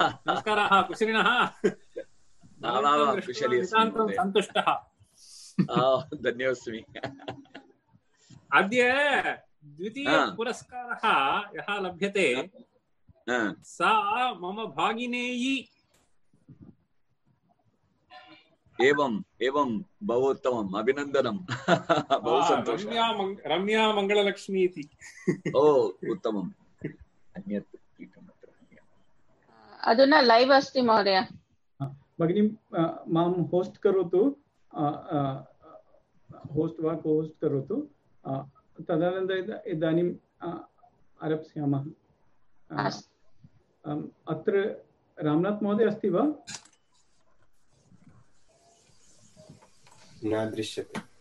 नमस्कारः कुशलिनः कुशली सन्तुष्टः धन्योऽस्मि अद्य द्वितीयपुरस्कारः यः लभ्यते सा मम भागिनेयी एवं एवं बहु उत्तमम् अभिनन्दनं बहु सन्तोषः रम्या मङ्ग- रम्या मङ्गललक्ष्मी इति ओ उत्तमम् अन्यत् अधुना लैव् अस्ति महोदय। भगिनी माँ होस्ट् करोतु होस्ट् वा को होस्ट् करोतु तदनन्तरम् इदानीम् आरप्स्यामः। अत्र रामनाथ महोदय अस्ति वा? न दृश्यते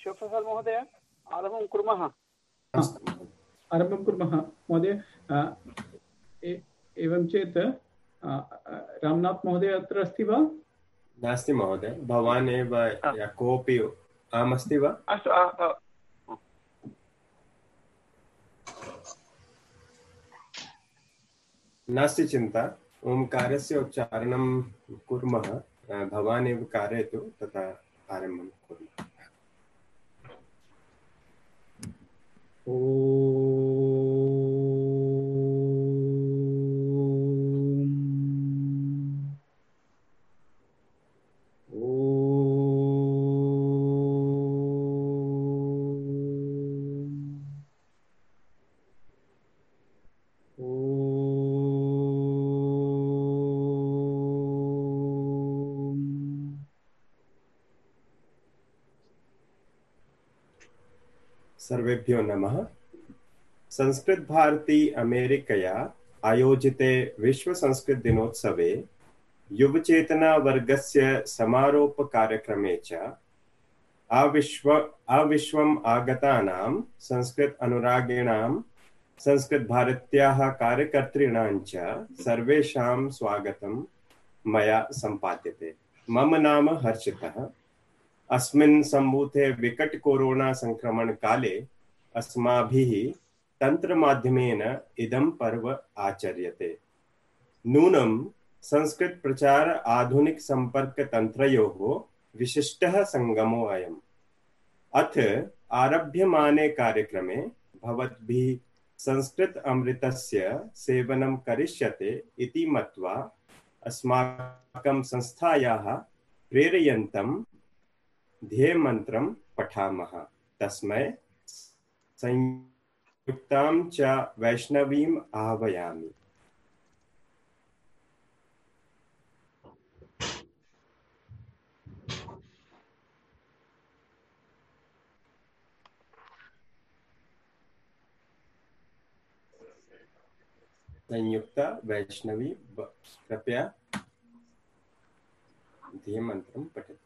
शिवप्रसाद महोदय आरम्भं कुर्मः। महोदय। आरम्भं कुर्मः। महोदय एवं चेत् रामनाथ महोदय अत्र अस्ति वा? नास्ति महोदय। भवान् एव कोऽपि अहमस्ति वा? अस्तु नास्ति चिन्ता। ओङ्कारस्य उच्चारणं कुर्मः। भवान् एव कारयतु तथा आरम्भं कुर्मः। Oh. सर्वेभ्यो नमः। संस्कृत भारती अमेरिकया आयोजिते विश्व संस्कृत दिनोत्सवे युवचेतना वर्गस्य समारोपकार्यक्रमे च आविश्व आविश्वम् आगतानां संस्कृत अनुरागिणां संस्कृत भारत्याः कार्यकर्तॄणां च सर्वेषां स्वागतं मया सम्पाद्यते। मम नाम हर्षितः। अस्मिन् सम्भूते विकट कोरोना संक्रमण काले अस्माभिः तन्त्रमाध्यमेन इदं पर्व आचर्यते। नूनं संस्कृत प्रचार आधुनिक संपर्क तन्त्रयोः विशिष्टः सङ्गमो अयम्। अथ आरभ्यमाने कार्यक्रमे भवद्भिः संस्कृत अमृतस्य सेवनं करिष्यते इति मत्वा अस्माकं संस्थायाः प्रेरयन्तं ध्येयमन्त्रं पठामः। तस्मै संयुक्तां च वैष्णवीम् आह्वयामि। संयुक्ता वैष्णवी कृपया ध्येयमन्त्रं पठतु।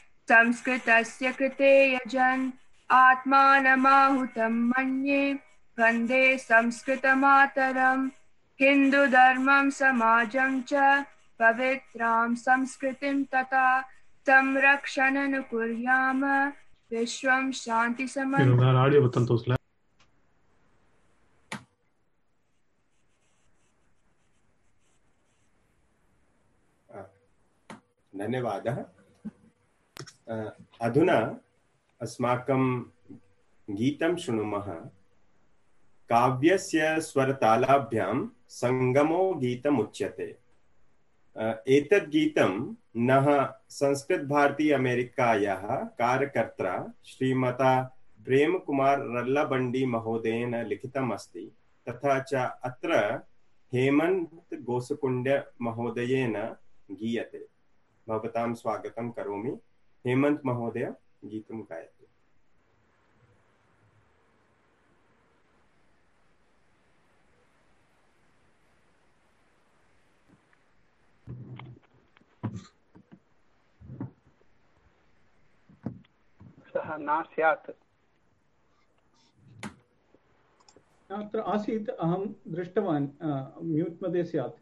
संस्कृतस्य कृते यजन् आत्मानमाहुतं मन्ये वंदे संस्कृतमातरम्। हिन्दुधर्मं समाजं च पवित्रां संस्कृतिं तथा संरक्षणं कुर्याम विश्वं बटन धन्यवादः। अधुना अस्माकं गीतं शृणुमः। काव्यस्य स्वरतालाभ्यां सङ्गमो गीतमुच्यते। एतद् गीतं नः संस्कृतभारती अमेरिकायाः कार्यकर्त्रा श्रीमता प्रेमकुमार रल्लबण्डी महोदयेन लिखितम् अस्ति तथा च अत्र हेमन्त गोसकुण्ड महोदयेन गीयते। भवतां स्वागतं करोमि। हेमन्त महोदय गीतं गायतु सः न स्यात्। अत्र आसीत् अहं दृष्टवान् म्यूट् मध्ये स्यात्।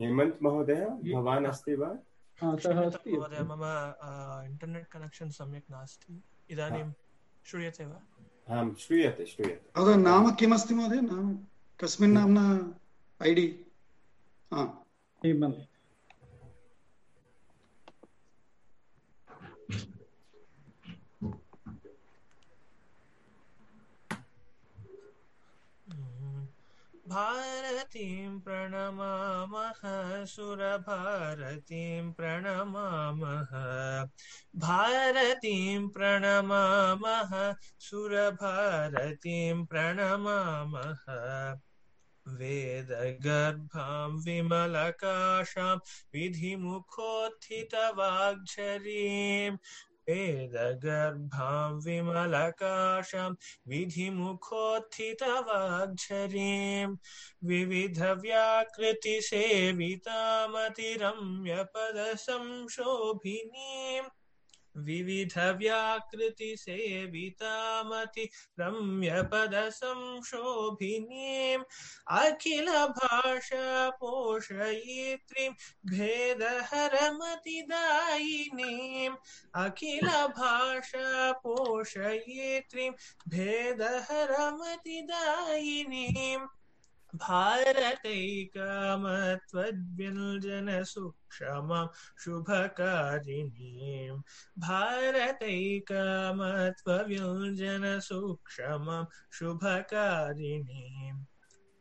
हेमन्त महोदय भवान् अस्ति वा? महोदय मम इण्टर्नेट् कनेक्षन् सम्यक् नास्ति। इदानीं श्रूयते वा? आं श्रूयते श्रूयते। अतः नाम किमस्ति महोदय? नाम कस्मिन् नाम्ना ऐ डि हेमन्त भारतीं प्रणमामः सुरभारतीं प्रणमामः। भारतीं प्रणमामः सुरभारतीं प्रणमामः। वेदगर्भां विमलकाशां विधिमुखोत्थितवाग्झरीं वेदगर्भां विमलकाशं विधिमुखोत्थितवाग्झरीं विविधव्याकृतिसेवितामतिरम्यपदसंशोभिनीम् विविधव्याकृतिसेवितामति रम्यपदसंशोभिनीम् अखिलभाषापोषयित्रीं भेदहरमतिदायिनीम् अखिलभाषापोषयित्रीं भेदहरमतिदायिनीम् भारतैकामत्वद्व्यञ्जनसुक्षमां शुभकारिणीं। भारतैकामत्वव्यञ्जनसुक्षमां शुभकारिणीम्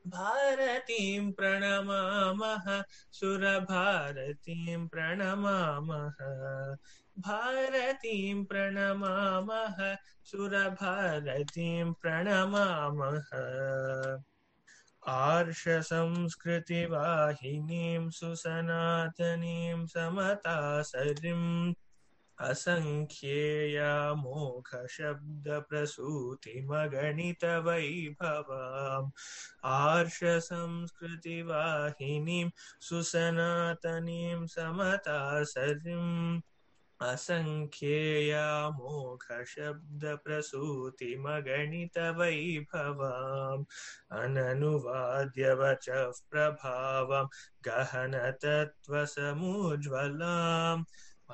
भारतीं प्रणमामः सुरभारतीं प्रणमामः। भारतीं प्रणमामः सुरभारतीं प्रणमामः। आर्षसंस्कृतिवाहिनीं सुसनातनीं समतासरिम् असङ्ख्येयामोघशब्दप्रसूतिमगणितवैभवाम् आर्षसंस्कृतिवाहिनीं सुसनातनीं समतासरिम् असङ्ख्येयामोघशब्दप्रसूतिमगणितवैभवाम् अननुवाद्यवचः प्रभावं गहनतत्त्वसमुज्ज्वलाम्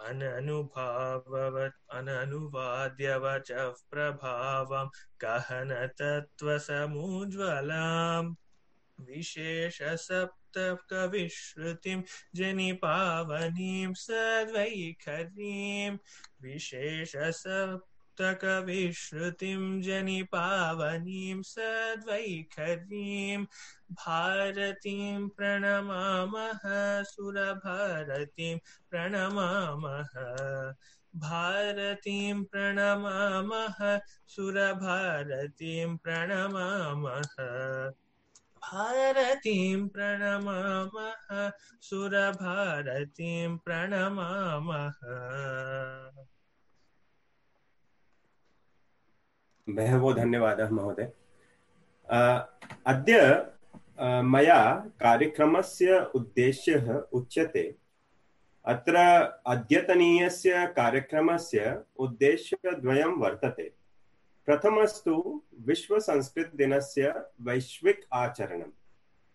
अननुभाववत् अननुवाद्यवचः प्रभावं गहनतत्त्वसमुज्ज्वलाम् विशेषसप्तकविश्रुतिं जनिपावनीं सद्वैखरीं विशेषसप्तकविश्रुतिं जनिपावनीं सद्वैखरीं भारतीं प्रणमामः सुरभारतीं प्रणमामः भारतीं प्रणमामः सुरभारतीं प्रणमामः भारतीं प्रणमामः, सुरभारतीं प्रणमामः। बहवो धन्यवादः, महोदय। अद्य मया कार्यक्रमस्य उद्देश्यः उच्यते। अत्र अद्यतनीयस्य कार्यक्रमस्य उद्देश्यद्वयं वर्तते। प्रथमस्तु विश्वसंस्कृतदिनस्य वैश्विक आचरणम्।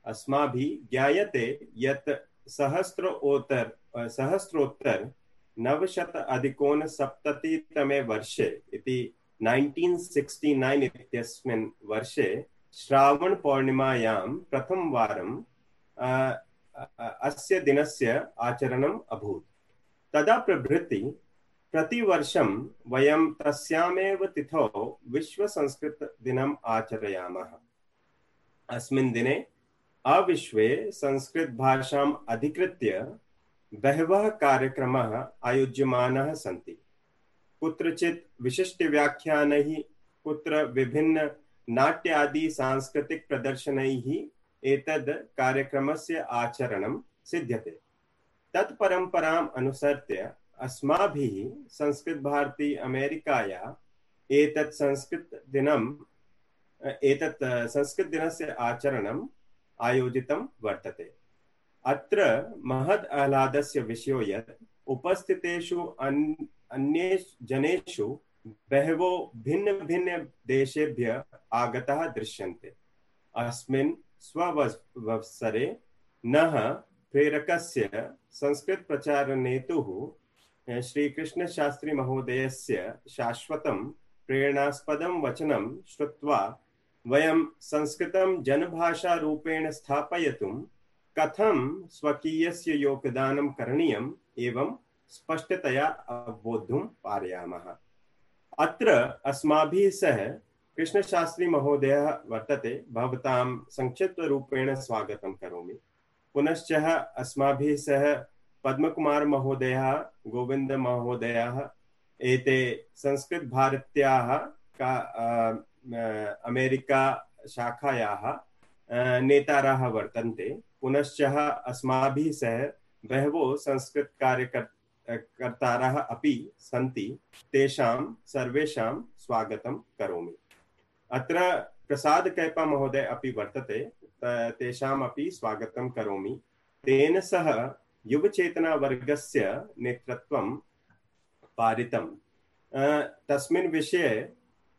अस्माभिः ज्ञायते यत् सहस्रोत्तर सहस्रोत्तर नवशत अधिकोनसप्ततितमे वर्षे इति 1969 इत्यस्मिन् वर्षे श्रावणपौर्णिमायां प्रथमवारं अस्य दिनस्य आचरणम् अभूत्। तदा प्रभृति प्रतिवर्षं वयं तस्यामेव तिथौ विश्वसंस्कृतदिनम् आचरयामः। अस्मिन् दिने अविश्वे संस्कृतभाषाम् अधिकृत्य बहवः कार्यक्रमाः आयोज्यमानाः सन्ति। कुत्रचित् विशिष्टव्याख्यानैः, कुत्र विभिन्न नाट्यादि सांस्कृतिकप्रदर्शनैः एतद् कार्यक्रमस्य आचरणं सिद्ध्यते। तत् परम्पराम् अनुसृत्य अस्माभिः संस्कृतभारती अमेरिकाया एतत् संस्कृतदिनम् एतत् संस्कृतदिनस्य आचरणम् आयोजितं वर्तते। अत्र महद् आह्लादस्य विषयो यत् उपस्थितेषु अन्, अन्येषु, जनेषु बहवो भिन्नभिन्नदेशेभ्यः आगताः दृश्यन्ते। अस्मिन् स्ववत्सरे नः प्रेरकस्य संस्कृतप्रचारनेतुः श्रीकृष्णशास्त्रीमहोदयस्य शाश्वतं प्रेरणास्पदं वचनं श्रुत्वा वयं संस्कृतं जनभाषारूपेण स्थापयितुं कथं स्वकीयस्य योगदानं करणीयम् एवं स्पष्टतया अवबोद्धुं पारयामः अत्र अस्माभिः सह कृष्णशास्त्रीमहोदयः वर्तते भवतां संक्षिप्तरूपेण स्वागतं करोमि पुनश्च अस्माभिः सह पद्मकुमारमहोदयः गोविन्दमहोदयः एते संस्कृतभारत्याः का अमेरिका शाखायाः नेतारः वर्तन्ते। पुनश्च अस्माभिः सह बहवो संस्कृतकार्यकर् कर्तारः अपि सन्ति। तेषां सर्वेषां स्वागतं करोमि। अत्र प्रसाद कैपा महोदय अपि वर्तते तेषाम् अपि स्वागतं करोमि। तेन सह युवचेतनावर्गस्य नेतृत्वं पारितं तस्मिन् विषये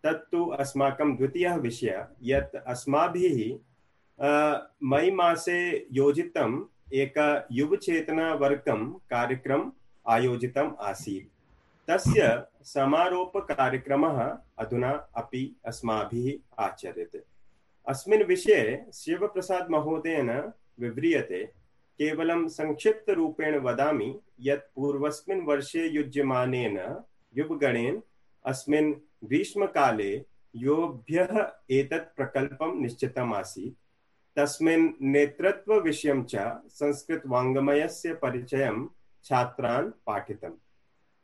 तत्तु अस्माकं द्वितीयः विषयः, यत् अस्माभिः मई मासे योजितम् एक युवचेतनावर्गं कार्यक्रम आयोजितम् आसीत्। तस्य समारोपकार्यक्रमः अधुना अपि अस्माभिः आचर्यते। अस्मिन् विषये शिवप्रसाद महोदयेन विव्रियते। केवलं संक्षिप्तरूपेण वदामि यत् पूर्वस्मिन् वर्षे युज्यमानेन युवगणेन अस्मिन् ग्रीष्मकाले योभ्यः एतत् प्रकल्पं निश्चितम् आसीत् तस्मिन् नेतृत्वविषयं च संस्कृतवाङ्मयस्य परिचयं छात्रान् पाठितम्।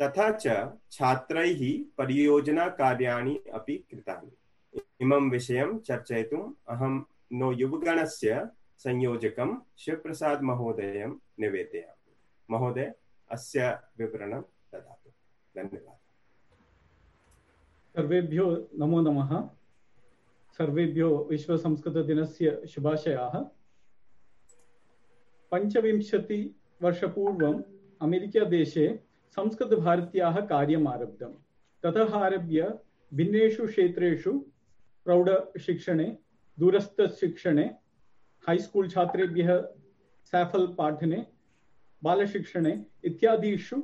तथा च छात्रैः परियोजनाकार्याणि अपि कृतानि। इमं विषयं चर्चयितुम् अहं नो युवगणस्य संयोजकं शिवप्रसाद महोदयं निवेदयामि। महोदय, अस्य विवरणं ददातु। धन्यवादः। सर्वेभ्यो नमो नमः। सर्वेभ्यो विश्वसंस्कृतदिनस्य शुभाशयाः। पञ्चविंशतिवर्षपूर्वम् अमेरिकादेशे संस्कृतभारत्याः कार्यम् आरब्धं ततः आरभ्य भिन्नेषु क्षेत्रेषु प्रौढशिक्षणे, दूरस्थशिक्षणे हैस्कूल् छात्रेभ्यः सैफल् पाठने बालशिक्षणे इत्यादिषु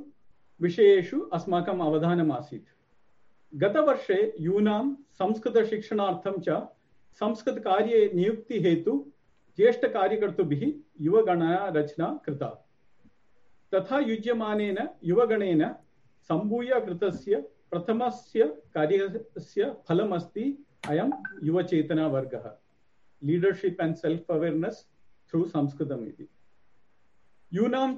विषयेषु अस्माकम् अवधानम् आसीत् गतवर्षे यूनां संस्कृतशिक्षणार्थं च संस्कृतकार्ये नियुक्तिहेतु ज्येष्ठकार्यकर्तृभिः युवगणना रचना कृता तथा युज्यमानेन युवगणेन सम्भूय कृतस्य प्रथमस्य कार्यस्य फलमस्ति अयं युवचेतनावर्गः एण्ड् सेल्फ् अवेर्नेस् थ्रू संस्कृतम् इति यूनां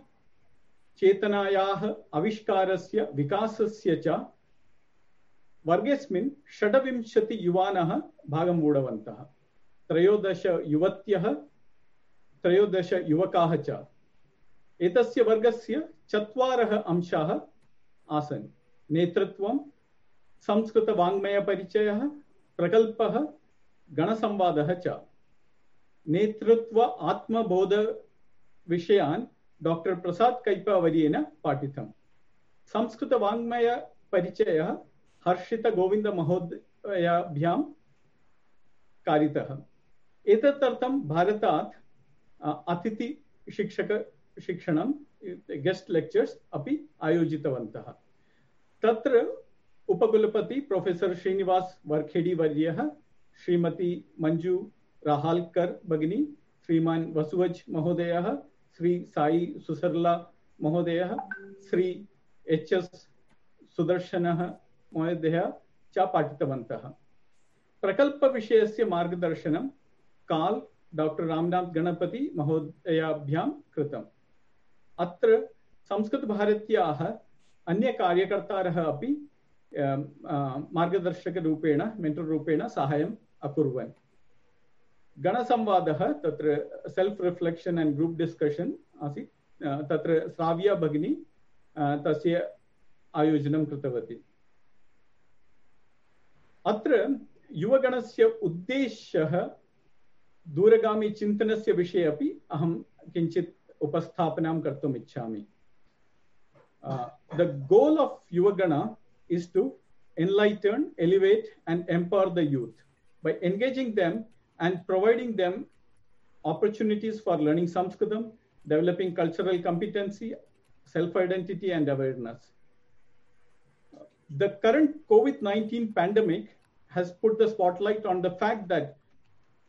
चेतनायाः आविष्कारस्य विकासस्य च वर्गेऽस्मिन् षड्विंशतियुवानः भागम् ऊढवन्तः त्रयोदश युवत्यः त्रयोदश युवकाः च एतस्य वर्गस्य चत्वारः अंशाः आसन् नेतृत्वं संस्कृतवाङ्मयपरिचयः प्रकल्पः गणसंवादः च नेतृत्व आत्मबोधविषयान् डाक्टर् प्रसाद् कैपावर्येण पाठितम्। संस्कृतवाङ्मयपरिचयः हर्षितगोविन्दमहोदयाभ्यां कारितः। एतदर्थं भारतात् अतिथिशिक्षकशिक्षणं गेस्ट् लेक्चर्स् अपि आयोजितवन्तः। तत्र उपकुलपति प्रोफेसर् श्रीनिवास वर्खेडी वर्यः श्रीमती मञ्जु राहाल्कर् भगिनी श्रीमान् वसुवज् महोदयः श्री साई सुसर्ला महोदयः श्री एच एस् सुदर्शनः महोदयः च पाठितवन्तः। प्रकल्पविषयस्य मार्गदर्शनं काल् डाक्टर् रामनाथ गणपति महोदयाभ्यां कृतम्। अत्र संस्कृतभारत्याः अन्यकार्यकर्तारः अपि अं, अं, मार्गदर्शकरूपेण मेण्टर् रूपेण साहाय्यम् अकुर्वन्। गणसंवादः तत्र self reflection and group discussion आसीत्। अ, तत्र श्राव्या भगिनी तस्य आयोजनं कृतवती। अत्र युवगणस्य उद्देश्यः दूरगामिचिन्तनस्य विषये अपि अहं किञ्चित् उपस्थापनां कर्तुम् इच्छामि। द गोल् आफ् युवगण is to enlighten, elevate, and empower the youth. By engaging them and providing them opportunities for learning Sanskritam, developing cultural competency, self-identity, and awareness. The current COVID-19 pandemic has put the spotlight on the fact that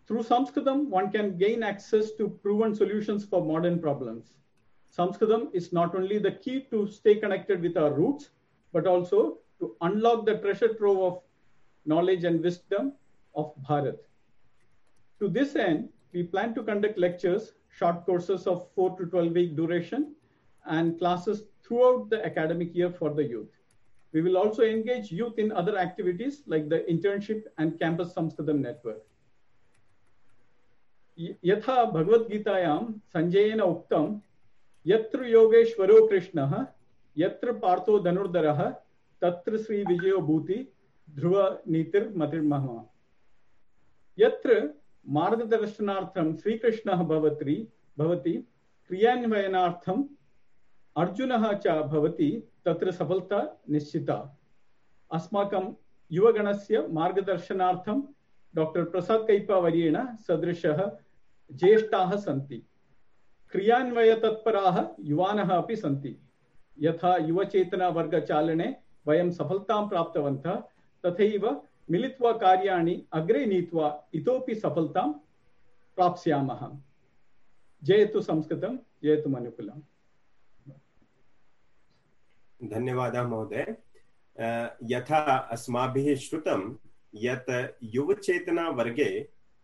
through Sanskritam, one can gain access to proven solutions for modern problems. Sanskritam is not only the key to stay connected with our roots, but also to unlock the treasure trove of knowledge and wisdom of Bharat. To this end, we plan to conduct lectures, short courses of 4 to 12 week duration, and classes throughout the academic year for the youth. We will also engage youth in other activities like the internship and campus Samskritam network. यथा भगवद्गीतायां सञ्जयेन उक्तं यत्र योगेश्वरो कृष्णः यत्र पार्थो धनुर्धरः तत्र श्रीविजयो भूति ध्रुव नीतिर्मतिर्मह यत्र मार्गदर्शनार्थं श्रीकृष्णः भवति भवति, क्रियान्वयनार्थम् अर्जुनः च भवति, तत्र सफलता निश्चिता। अस्माकं युवगणस्य मार्गदर्शनार्थं डॉक्टर प्रसाद कैपावर्येण सदृशः ज्येष्ठाः सन्ति। क्रियान्वयतत्पराः युवानः अपि सन्ति। यथा युवचेतनावर्गचालने वयं सफलतां प्राप्तवन्तः, तथैव मिलित्वा कार्याणि अग्रे नीत्वा इतोपि सफलतां प्राप्स्यामः। जयतु संस्कृतं, जयतु मनुकुलम्। धन्यवादः महोदय। यथा अस्माभिः श्रुतं यत् युवचेतनावर्गे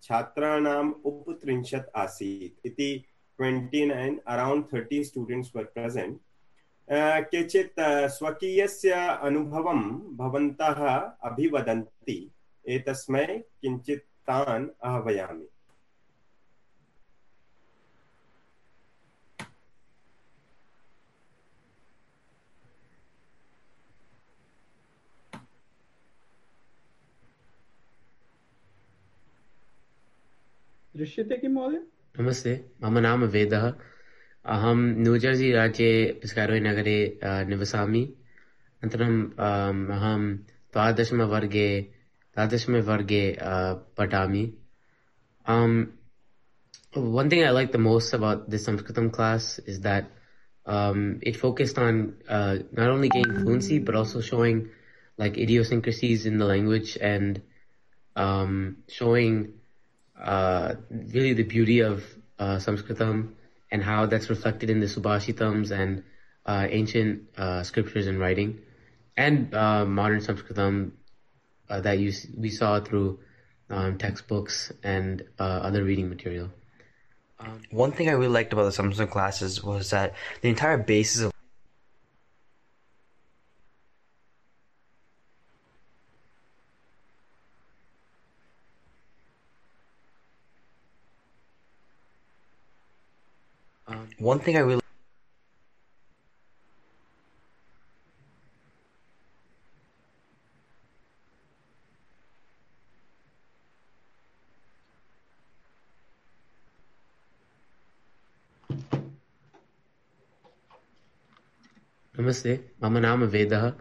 छात्राणाम् उपत्रिंशत् आसीत् इति twenty nine around thirty students were present. केचित् स्वकीयस्य अनुभवं भवन्तः अभिवदन्ति एतस्मै किञ्चित् तान् आह्वयामि। दृश्यते किं महोदय? नमस्ते मम नाम वेदः। अहं न्यूजर्सी राज्ये पिस्कारोय् नगरे अ, निवसामि अनन्तरम् अम्, अहं द्वादशमवर्गे द्वादशमे वर्गे अ, पठामि um, one thing I like the most about this Sanskritam class is that um, it focused on uh, not only gaining fluency but also showing like idiosyncrasies in the language and um, showing uh, really the beauty of uh, Sanskritam and how that's reflected in the Subhashitams and uh, ancient uh, scriptures and writing, and uh, modern Sanskritam uh, that you we saw through um, textbooks and uh, other reading material. One thing I really liked about the Samsung classes was that the entire basis of one thing I really नमस्ते मम नाम वेदः। अ,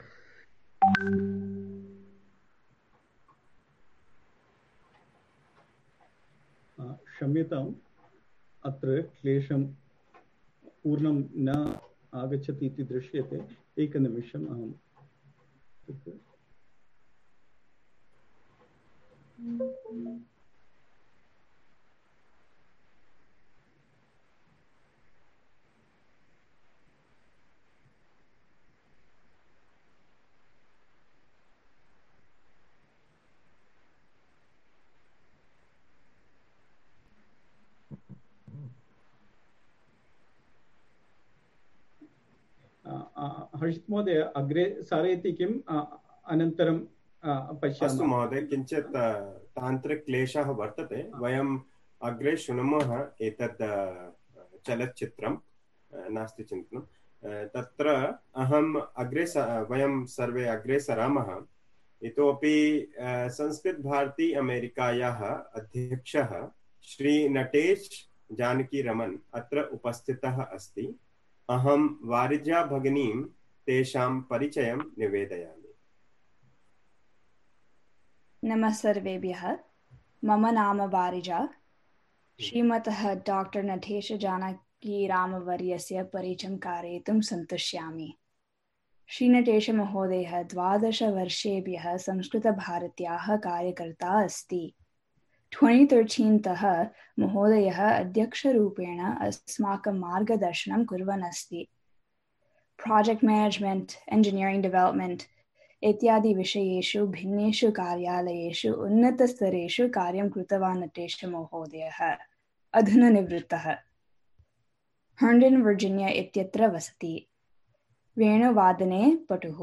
क्षम्यताम्। अत्र क्लेशं पूर्णं न आगच्छति इति दृश्यते। एकनिमिषम् अहं तत्र- हर्षित महोदय अग्रे सारयति किम् अनन्तरं अ, अस्तु पश्यामः महोदय किञ्चित् तान्त्रिकक्लेशः वर्तते। वयम् अग्रे शृणुमः एतत् चलच्चित्रं नास्ति चिन्तनं तत्र अहम् अग्रे वयं सर्वे अग्रे सरामः। इतोपि संस्कृतभारती अमेरिकायाः अध्यक्षः श्री नटेश जानकीरमन् अत्र उपस्थितः अस्ति। अहं वारिजा भगिनीं तेषां परिचयं निवेदयामि। नमः सर्वेभ्यः। मम नाम वारिजा। श्रीमतः डाक्टर् नटेशजानकीरामवर्यस्य परिचयं कारयितुं सन्तुष्यामि। श्रीनटेशमहोदयः द्वादशवर्षेभ्यः संस्कृतभारत्याः कार्यकर्ता अस्ति। 2013 तः महोदयः अध्यक्षरूपेण अस्माकं मार्गदर्शनं कुर्वन् अस्ति। प्राजेक्ट् मैनेजमेण्ट् engineering development इत्यादि विषयेषु भिन्नेषु कार्यालयेषु उन्नतस्तरेषु कार्यं कृतवान् नटेशमहोदयः अधुना निवृत्तः हर्ण्डन् वर्जिनिया इत्यत्र वसति वेणुवादने पटुः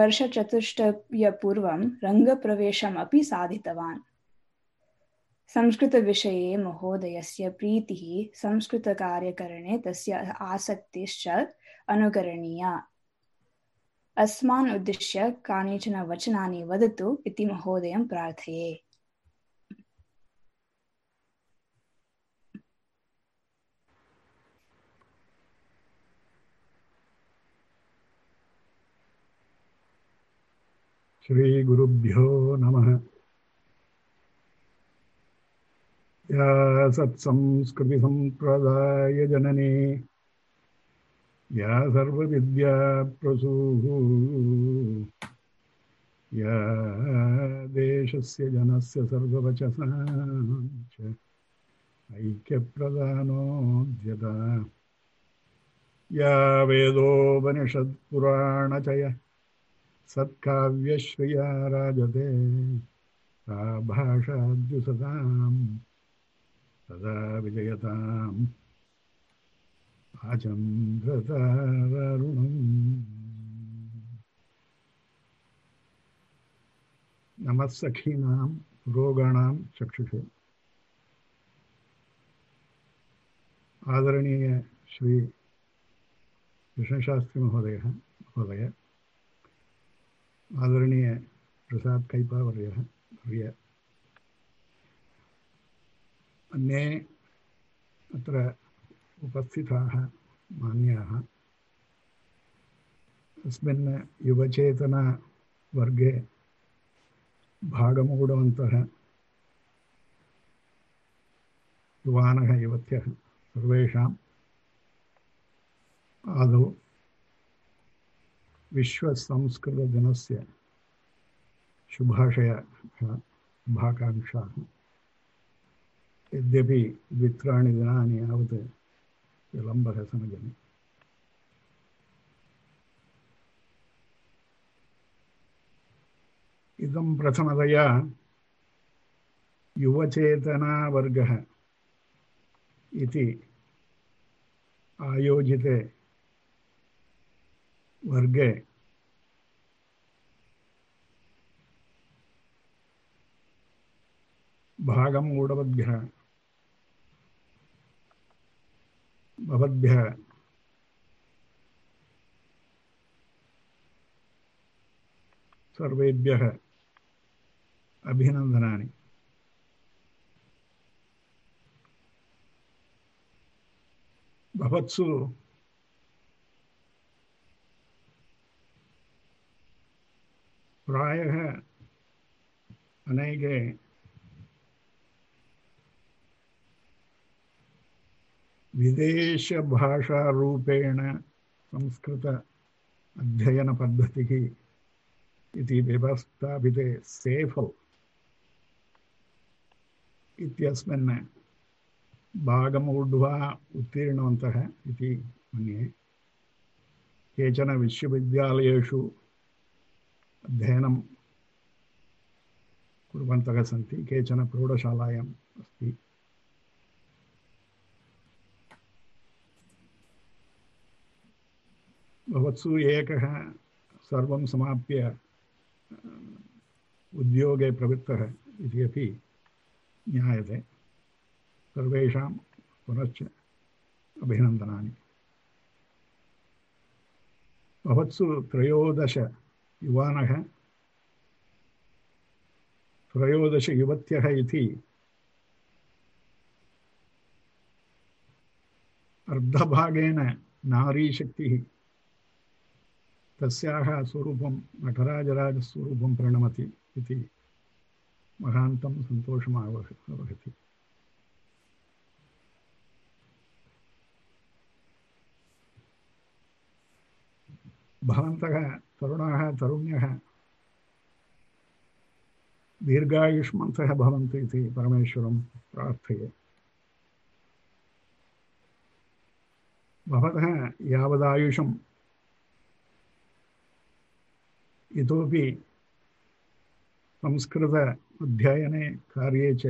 वर्षचतुष्टयपूर्वं रङ्गप्रवेशम् अपि साधितवान् संस्कृतविषये महोदयस्य प्रीतिः संस्कृतकार्यकरणे तस्य आसक्तिश्च अनुकरणीया अस्मान् उद्दिश्य कानिचन वचनानि वदतु इति महोदयं प्रार्थये श्रीगुरुभ्यो नमः या सत्संस्कृतिसम्प्रदायजननी या सर्वविद्याप्रसूः या देशस्य जनस्य च। या वेदोपनिषत्पुराणचय। सत्काव्यश्रिया राजते। सा भाषाद्युसताम्। सदा विजयताम्। आचन्द्रतारुणम् नमः सखीनां रोगाणां चक्षुषे। आदरणीय श्री कृष्णशास्त्री महोदयः, महोदय। आदरणीय प्रसाद कैपावर्यः, वर्य। अन्ये उपस्थिताः, मान्याः। अस्मिन् युवचेतनावर्गे भागमूढवन्तः, युवानः, युवत्यः, सर्वेषाम् आदौ विश्वसंस्कृतदिनस्य शुभाशयः, शुभाकाङ्क्षाः। यद्यपि द्वित्राणि दिनानि यावत् विलम्बः समजनि इदं प्रथमतया युवचेतनावर्गः इति आयोजिते वर्गे भागम् ऊढवद्भ्यः भवद्भ्यः। सर्वेभ्यः अभिनन्दनानि। भवत्सु प्रायः अनेके विदेशभाषारूपेण संस्कृत अध्ययनपद्धतिः इति व्यवस्थापिते सेफल् इत्यस्मिन् भागमूढ्वा उत्तीर्णवन्तः इति मन्ये। केचन विश्वविद्यालयेषु अध्ययनं कुर्वन्तः सन्ति, केचन प्रौढशालायाम् अस्ति। भवत्सु एकः सर्वं समाप्य उद्योगे प्रवृत्तः इति अपि ज्ञायते। सर्वेषां पुनश्च अभिनन्दनानि। भवत्सु त्रयोदश युवानः, त्रयोदश युवत्यः इति अर्धभागेन नारीशक्तिः तस्याः स्वरूपं नटराजराजस्वरूपं प्रणमति इति महान्तं सन्तोषम् आवह आवहति भवन्तः, तरुणाः, तरुण्यः दीर्घायुष्मन्तः भवन्तु इति परमेश्वरं प्रार्थये। भवतः यावदायुषम् इतोपि संस्कृत अध्ययने कार्ये च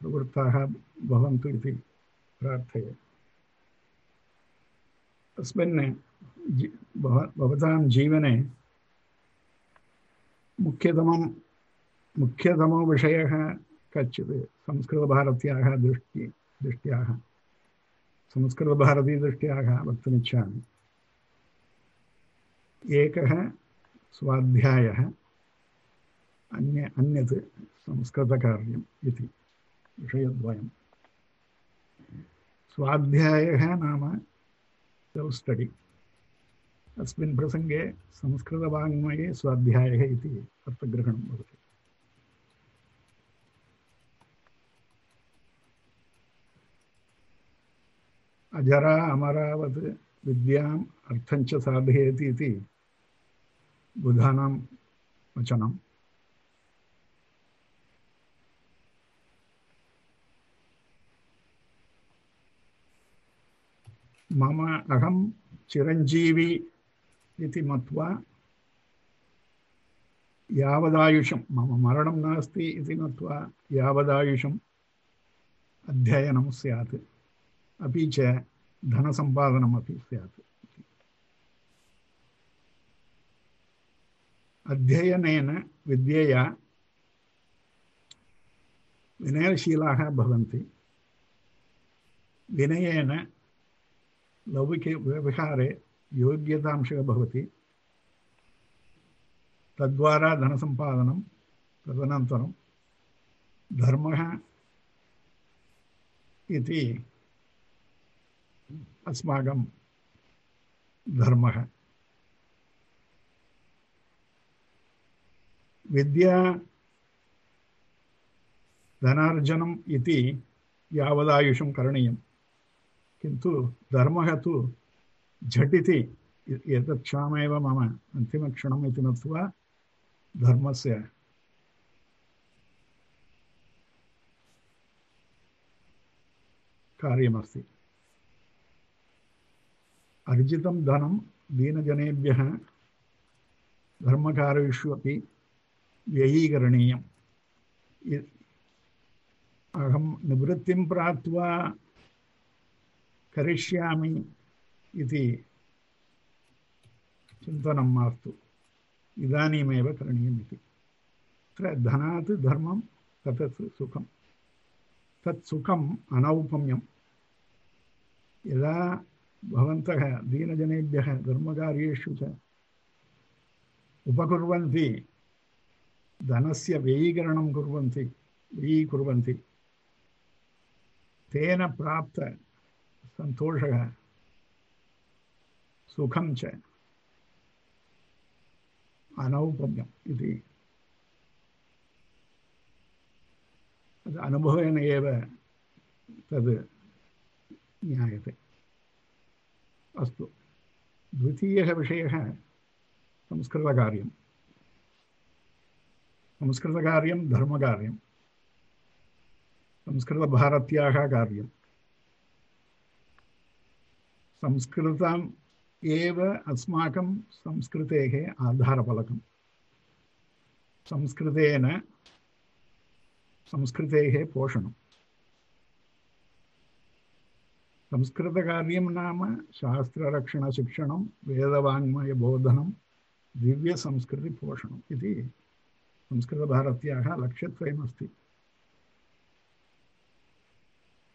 प्रवृत्ताः भवन्तु इति प्रार्थये। अस्मिन् जि- भव- भवतां जीवने मुख्यतमं, मुख्यतमो विषयः कच्चित्, संस्कृतभारत्याः दृष्टि, दृष्ट्याः, संस्कृतभारतीदृष्ट्याः वक्तुमिच्छामि। एकः स्वाध्यायः. अन्य, अन्यत् संस्कृतकार्यम् इति विषयद्वयं स्वाध्यायः नाम सेल्फ् स्टडि अस्मिन् प्रसङ्गे संस्कृतवाङ्मये स्वाध्यायः इति अर्थग्रहणं भवति. अजरा, अमरावत्, विद्याम् अर्थञ्च साधयति इति बुधानां वचनम्। मम अहं चिरञ्जीवी इति मत्वा यावदायुषं, मम मरणं नास्ति इति मत्वा यावदायुषम् अध्ययनं स्यात्। अपि च धनसम्पादनमपि स्यात्। अध्ययनेन विद्यया विनयशीलाः भवन्ति। विनयेन लौकिके व्यवहारे योग्यतांशः भवति। तद्वारा धनसम्पादनं तदनन्तरं धर्मः इति अस्माकं धर्मः। विद्या धनार्जनम् इति यावदायुषं करणीयं किन्तु धर्मः तु झटिति एतत् क्षणमेव मम अन्तिमक्षणम् इति मत्वा धर्मस्य कार्यमस्ति। अर्जितं धनं दीनजनेभ्यः धर्मकार्येषु अपि व्ययीकरणीयम्। इ- अहं निवृत्तिं प्राप्त्वा करिष्यामि इति चिन्तनं मास्तु। इदानीमेव करणीयमिति तत्र धनात् धर्मं तत् सुखम् अनौपम्यं यदा दीनजनेभ्यः धर्मकार्येषु च उपकुर्वन्ति धनस्य व्ययीकरणं कुर्वन्ति, व्ययीकुर्वन्ति। तेन प्राप्त सन्तोषः, सुखं च अनौपम्यम् इति। अनुभवेन एव तद् ज्ञायते। अस्तु। द्वितीयः विषयः संस्कृतकार्यं संस्कृतकार्यं धर्मकार्यं संस्कृतभारत्याः कार्यं संस्कृतम् एव अस्माकं संस्कृतेः आधारफलकं संस्कृतेन संस्कृतेः पोषणं संस्कृतकार्यं नाम शास्त्ररक्षणशिक्षणं वेदवाङ्मयबोधनं दिव्यसंस्कृतिपोषणम् इति संस्कृतभारत्याः लक्ष्यत्रयमस्ति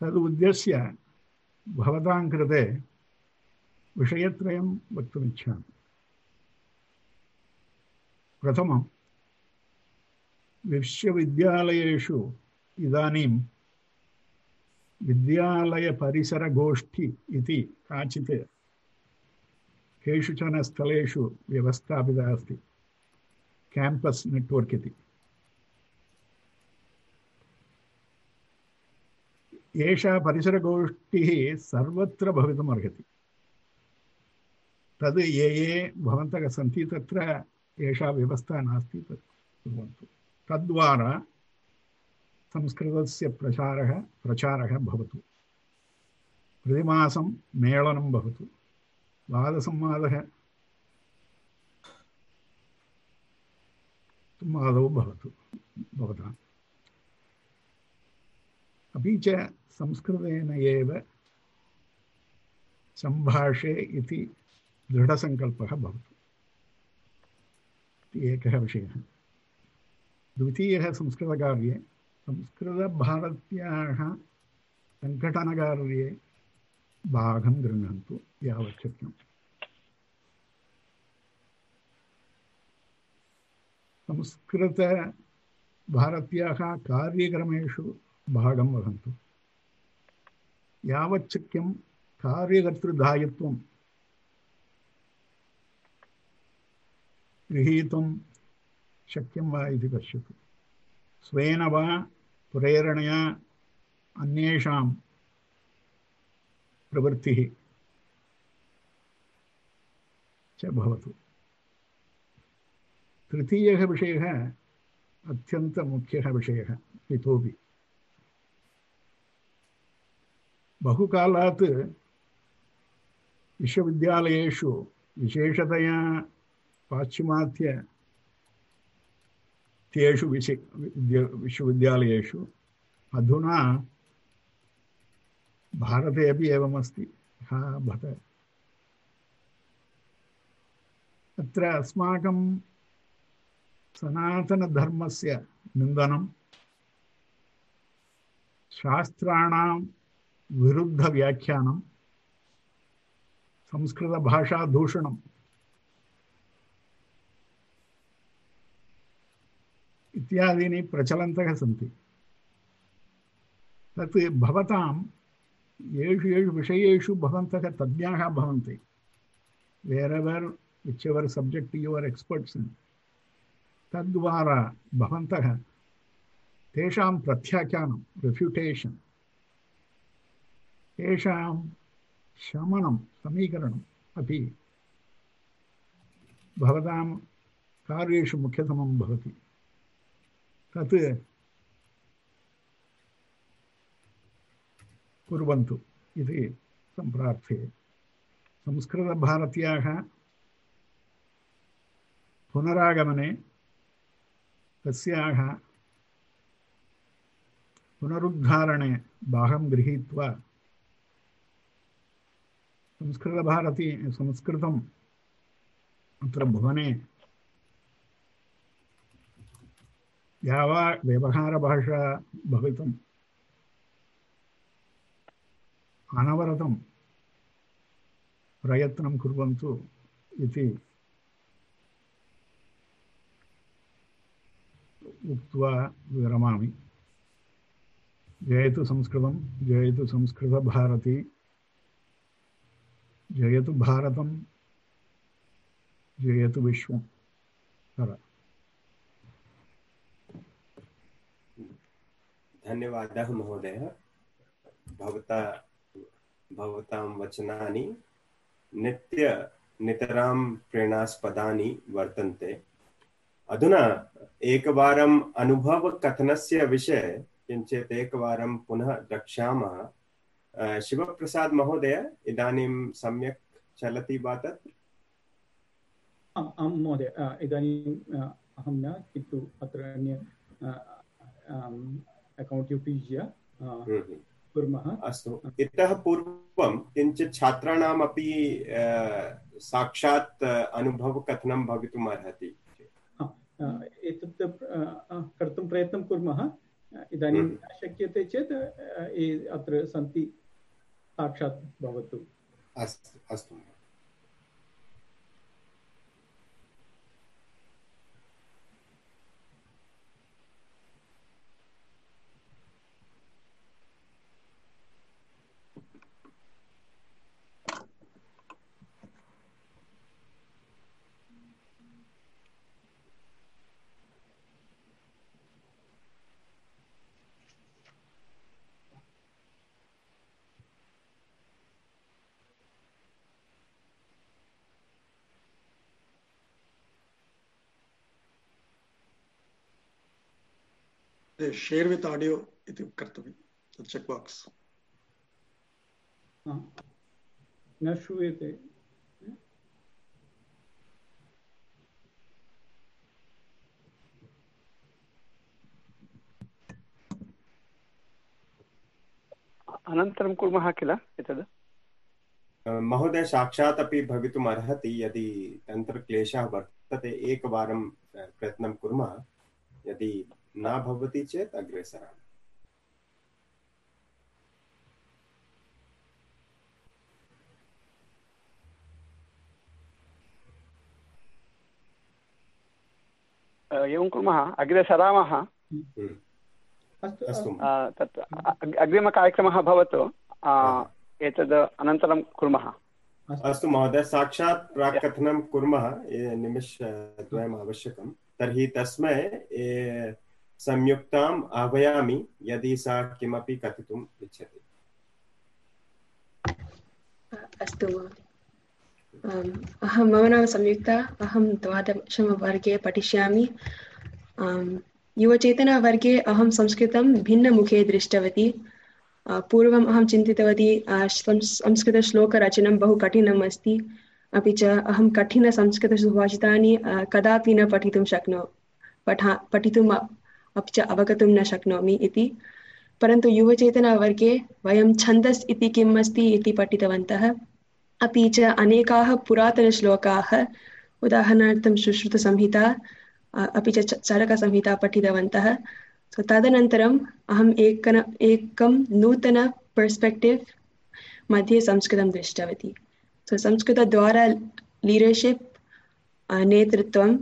तदुद्देश्य भवतां कृते विषयत्रयं वक्तुमिच्छामि। प्रथमं, विश्वविद्यालयेषु इदानीं विद्यालयपरिसरगोष्ठी इति काचित् केषुचन स्थलेषु व्यवस्थापिता अस्ति। क्याम्पस् नेट्वर्क् इति एषा परिसरगोष्ठिः सर्वत्र भवितुमर्हति तद् ये ये भवन्तः सन्ति तत्र एषा व्यवस्था नास्ति तत् कुर्वन्तु तद्वारा संस्कृतस्य प्रचारः प्रचारः भवतु प्रतिमासं मेलनं भवतु वादसंवादः आदौ भवतु, भवताम्। अपि च संस्कृतेन एव सम्भाषे इति दृढसङ्कल्पः भवतु। एकः विषयः। द्वितीयः संस्कृतकार्ये संस्कृतभारत्याः भागं गृह्णन्तु यावत् संस्कृतभारत्याः कार्यक्रमेषु भागं वहन्तु। यावत् शक्यं कार्यकर्तृदायित्वं गृहीतुं शक्यं वा इति पश्यतु। स्वेन वा प्रेरणया अन्येषां प्रवृत्तिः च भवतु। तृतीयः विषयः अत्यन्तमुख्यः विषयः इतोपि। बहुकालात् विश्वविद्यालयेषु विशेषतया पाश्चिमात्य तेषु विशि विद्य- विश्वविद्यालयेषु अधुना भारते अपि एवमस्ति। हा भट अत्र अस्माकं सनातनधर्मस्य निन्दनं शास्त्राणां विरुद्धव्याख्यानं, संस्कृतभाषादूषणं, इत्यादीनि प्रचलन्तः सन्ति। तत् भवतां, येषु येषु विषयेषु भवन्तः तज्ञाः भवन्ति। Wherever whichever subject you are experts in तद्वारा भवन्तः तेषां प्रत्याख्यानं रिफ्युटेशन् तेषां शमनं, समीकरणम् अपि भवतां कार्येषु मुख्यतमं भवति। तत् कुर्वन्तु इति सम्प्रार्थये संस्कृतभारत्याः पुनरागमने तस्याः पुनरुद्धारणे भागं गृहीत्वा संस्कृतभारती, संस्कृतम्, अत्र भुवने या वा व्यवहारभाषा भवितुम् अनवरतं प्रयत्नं कुर्वन्तु इति उक्त्वा विरमामि। जयतु संस्कृतं जयतु संस्कृतभारती। जयतु भारतं जयतु विश्वं धन्यवादः महोदय। भवता, भवतां वचनानि नित्य नितरां प्रेरणास्पदानि वर्तन्ते। अधुना एकवारम् अनुभवकथनस्य विषये किञ्चित् एकवारं पुनः द्रक्ष्यामः। शिवप्रसाद् महोदय इदानीं सम्यक् चलति वा तत्? आम् आं महोदय इदानीं अहं न किन्तु अत्र अन्य अकौण्ट् उपयुज्य हम्म। कुर्मः। अस्तु। इतः पूर्वं किञ्चित् छात्राणामपि साक्षात् अनुभवकथनं भवितुम् अर्हति। एतत् कर्तुं प्रयत्नं कुर्मः। इदानीं हम्म। न शक्यते चेत् अत्र सन्ति साक्षात् भवतु। अस्तु अस्तु। शेर् वित् आडियो इति कर्तव्यं तत् चेक् बाक्स् न श्रूयते। अनन्तरं कुर्मः किल एतद्? महोदय साक्षात् अपि भवितुम् अर्हति यदि तन्त्रक्लेशः वर्तते एकवारं प्रयत्नं कुर्मः यदि न भवति चेत् अग्रे सरामः एवं कुर्मः? अग्रे सरामः तत् अग्रिमकार्यक्रमः भवतु। एतद् अनन्तरं कुर्मः। अस्तु। महोदय साक्षात् प्राक्कथनं कुर्मः। ए, निमिषद्वयम् आवश्यकं। तर्हि तस्मै ए, संयुक्ताम् आह्वयामि यदि सा किमपि कथितुम् इच्छति। अस्तु अहं मम नाम संयुक्ता, अहं द्वादशमवर्गे पठिष्यामि। युवचेतनावर्गे अहं संस्कृतं भिन्नमुखे दृष्टवती। पूर्वम् अहं चिन्तितवती संस्कृतश्लोकरचनं बहु कठिनम् अस्ति। अपि च अहं कठिनसंस्कृतसुभाषितानि कदापि न पठितुं शक्नो, पठा, पठितुम् अपि च अवगतुं न शक्नोमि इति। परन्तु युवचेतनावर्गे वयं छन्दस् इति किम् अस्ति इति पठितवन्तः। अपि च अनेकाः पुरातनश्लोकाः, उदाहरणार्थं सुश्रुतसंहिता अपि च चरकसंहिता पठितवन्तः। सो तदनन्तरम् अहम् एकन, एकं नूतन पर्स्पेक्टिव् मध्ये संस्कृतं दृष्टवती। सो संस्कृतद्वारा लीडर्शिप् नेतृत्वं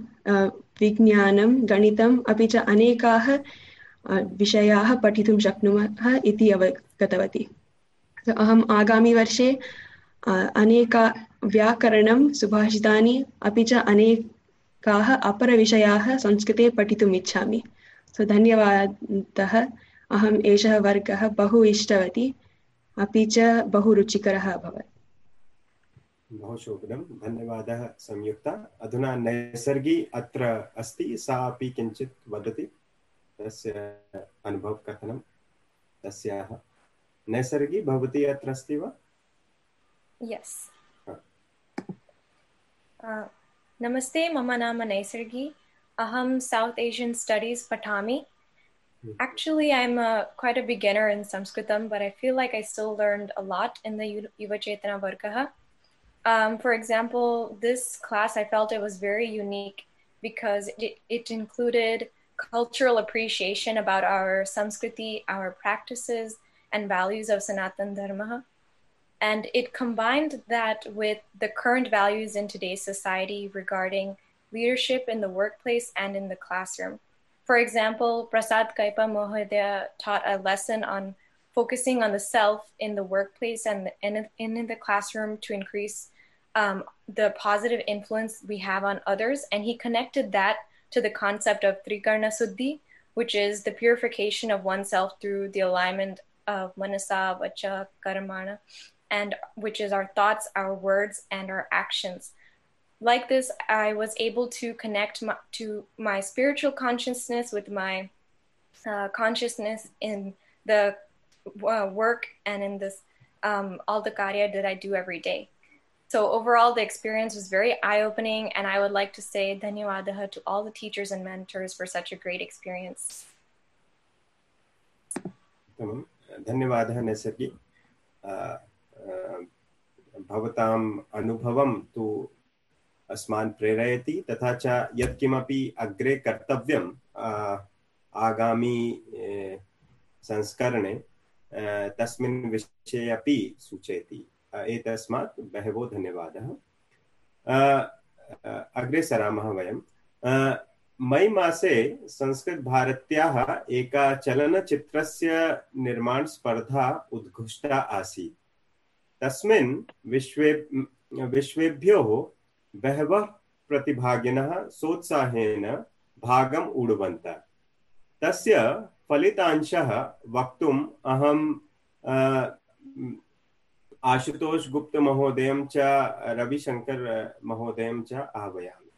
विज्ञानं, गणितम् अपि च अनेकाः विषयाः पठितुं शक्नुमः इति अवगतवती। अहम् आगामिवर्षे अनेका व्याकरणं सुभाषितानि अपि च अनेकाः अपरविषयाः संस्कृते पठितुम् इच्छामि। सो, धन्यवादः। अहम् एषः वर्गः बहु इष्टवती। अपि च बहु रुचिकरः अभवत्। बहुत धन्यवाद संयुक्ता अधुना नैसर्गी अत्र अस्ति सा अपि वदति तस्य अनुभव कथनं तस्याः नैसर्गी भवती अत्र अस्ति वा यस् नमस्ते मम नाम नैसर्गी अहम साउथ एशियन स्टडीज़ पठामि Actually, I'm a, quite a beginner in Sanskritam, but I feel like I still learned a lot in the Yuvachetana Varkaha. Mm-hmm. Um, for example, this class, I felt it was very unique because it, it included cultural appreciation about our Sanskriti, our practices, and values of Sanatan Dharma. And it combined that with the current values in today's society regarding leadership in the workplace and in the classroom. For example, Prasad Kaipa Mohodaya taught a lesson on focusing on the self in the workplace and in, in the classroom to increase um, the positive influence we have on others. And he connected that to the concept of Trikarna Suddhi, which is the purification of oneself through the alignment of Manasa, Vacha, Karamana, and which is our thoughts, our words, and our actions. Like this, I was able to connect my, to my spiritual consciousness with my uh, consciousness in the uh, work and in this um, all the karya that I do every day. So overall, the experience was very eye-opening, and I would like to say dhanyawadaha to all the teachers and mentors for such a great experience. उत्तमं धन्यवादः नैसर्गि भवताम् अनुभवं तु अस्मान् प्रेरयति तथा च यत्किमपि अग्रे कर्तव्यम् आगामी संस्करणे तस्मिन् विषये अपि सूचयति एतस्मात् बहवो धन्यवादः। अग्रे सरामः वयं मई मासे संस्कृतभारत्याः एका चलनचित्रस्य निर्माणस्पर्धा उद्घुष्टा आसीत्। तस्मिन् विश्वे, विश्वेभ्यो बहवः प्रतिभागिनः सोत्साहेन भागम् ऊढवन्तः। तस्य फलितांशः वक्तुम् अहम् आशुतोष गुप्त महोदयं च रविशंकर महोदयं च आह्वयामि।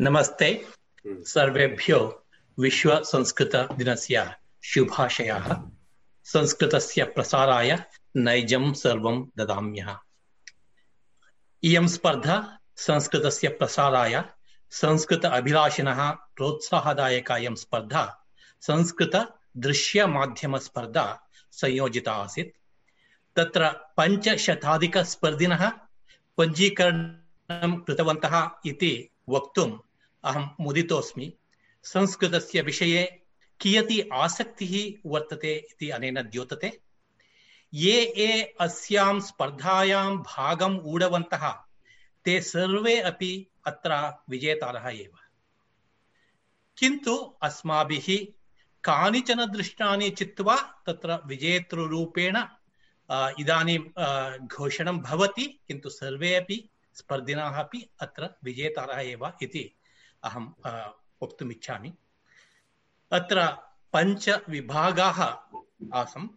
नमस्ते। सर्वेभ्यो विश्व संस्कृत दिनस्य शुभाशयाः। संस्कृतस्य प्रसाराय नैजं सर्वं ददाम्यः। इयं स्पर्धा संस्कृतस्य प्रसाराय संस्कृत अभिलाषिनः प्रोत्साहदायकायं स्पर्धा संस्कृत दृश्यमाध्यमस्पर्धा संयोजिता आसीत्। तत्र पञ्चशताधिकस्पर्धिनः पञ्जीकरणं कृतवन्तः इति वक्तुम् अहं मुदितोऽस्मि। संस्कृतस्य विषये कियती आसक्तिः वर्तते इति अनेन द्योतते। ये ये अस्यां स्पर्धायां भागम् ऊढवन्तः, ते सर्वे अपि अत्र विजेतारः एव। किन्तु अस्माभिः कानिचन दृष्टानि चित्वा तत्र विजेतृरूपेण इदानीं घोषणं भवति, किन्तु सर्वे अपि स्पर्धिनः अपि अत्र विजेतारः एव इति अहं वक्तुम् इच्छामि अत्र पञ्चविभागाः आसम्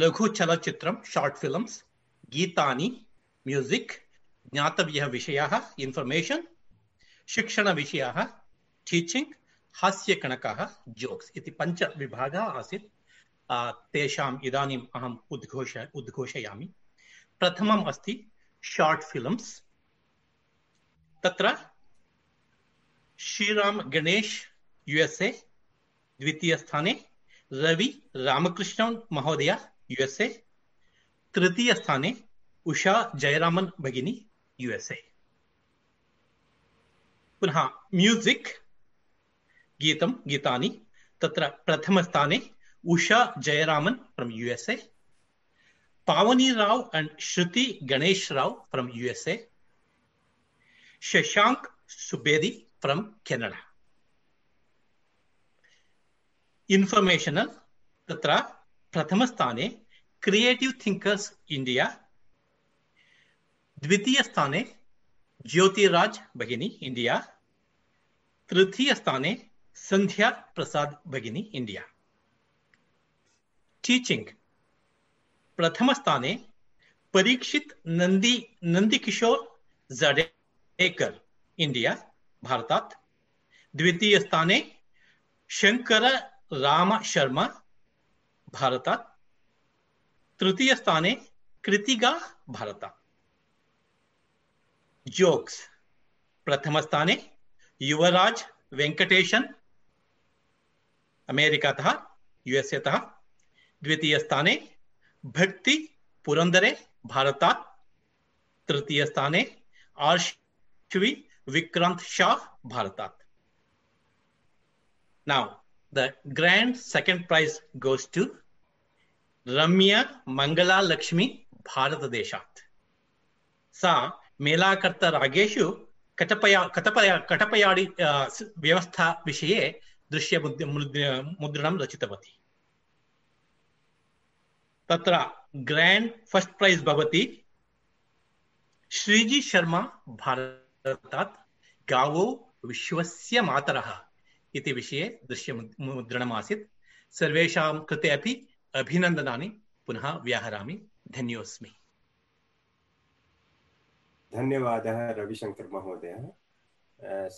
लघुचलचित्रं शार्ट् फिल्म्स् गीतानि म्यूसिक् ज्ञातव्यः विषयाः इन्फर्मेशन् शिक्षणविषयाः टीचिङ्ग् हास्यकणकः जोक्स् इति पञ्चविभागाः आसीत्। तेषाम् इदानीम् अहम् उद्घोष, उद्घोषयामि। प्रथमम् अस्ति शार्ट् फिल्म्स्। तत्र श्रीराम गणेश यूएसए द्वितीयस्थाने रवि रामकृष्णन् महोदय यूएसए तृतीयस्थाने उषा जयरामन् भगिनी यूएसए पुनः म्यूजिक् गीतं गीतानि तत्र प्रथमस्थाने Usha Jayaraman from USA Pavani Rao and Shruti Ganesh Rao from USA, Shashank Subedi from Canada. Informational, तत्र प्रथमस्थाने क्रिएटिव् थिङ्कर्स् इण्डिया द्वितीयस्थाने ज्योतिराज भगिनी इण्डिया तृतीयस्थाने सन्ध्या प्रसाद भगिनी इण्डिया टीचिङ्ग् प्रथमस्थाने परीक्षित नंदी, नंदकिशोर जडेकर इंडिया भारतात. द्वितीयस्थाने शंकर राम शर्मा, भारतात. तृतीयस्थाने कृतिका, भारतात. जोक्स प्रथमस्थाने युवराज वेंकटेशन् अमेरिकातः यूएसए तः द्वितीयस्थाने भक्ति पुरंदरे भारतात तृतीय स्थाने आर्शवी विक्रांत शाह भारतात now, the grand second prize goes to रम्या मंगला लक्ष्मी भारतदेशात् सा मेलाकर्त रागेषु कटपया कटपया कटपयाडि व्यवस्था विषये दृश्य मुद्रणं रचितवती। तत्र ग्रैंड फ़र्स्ट प्राइज भवति। श्रीजी शर्मा भारतात् गावो विश्वस्य मातरः इति विषये दृश्यमुद्रणमासीत् सर्वेषां कृते अपि अभिनन्दनानि। पुनः व्याहरामि। धन्योऽस्मि। धन्यवादः रविशङ्कर महोदय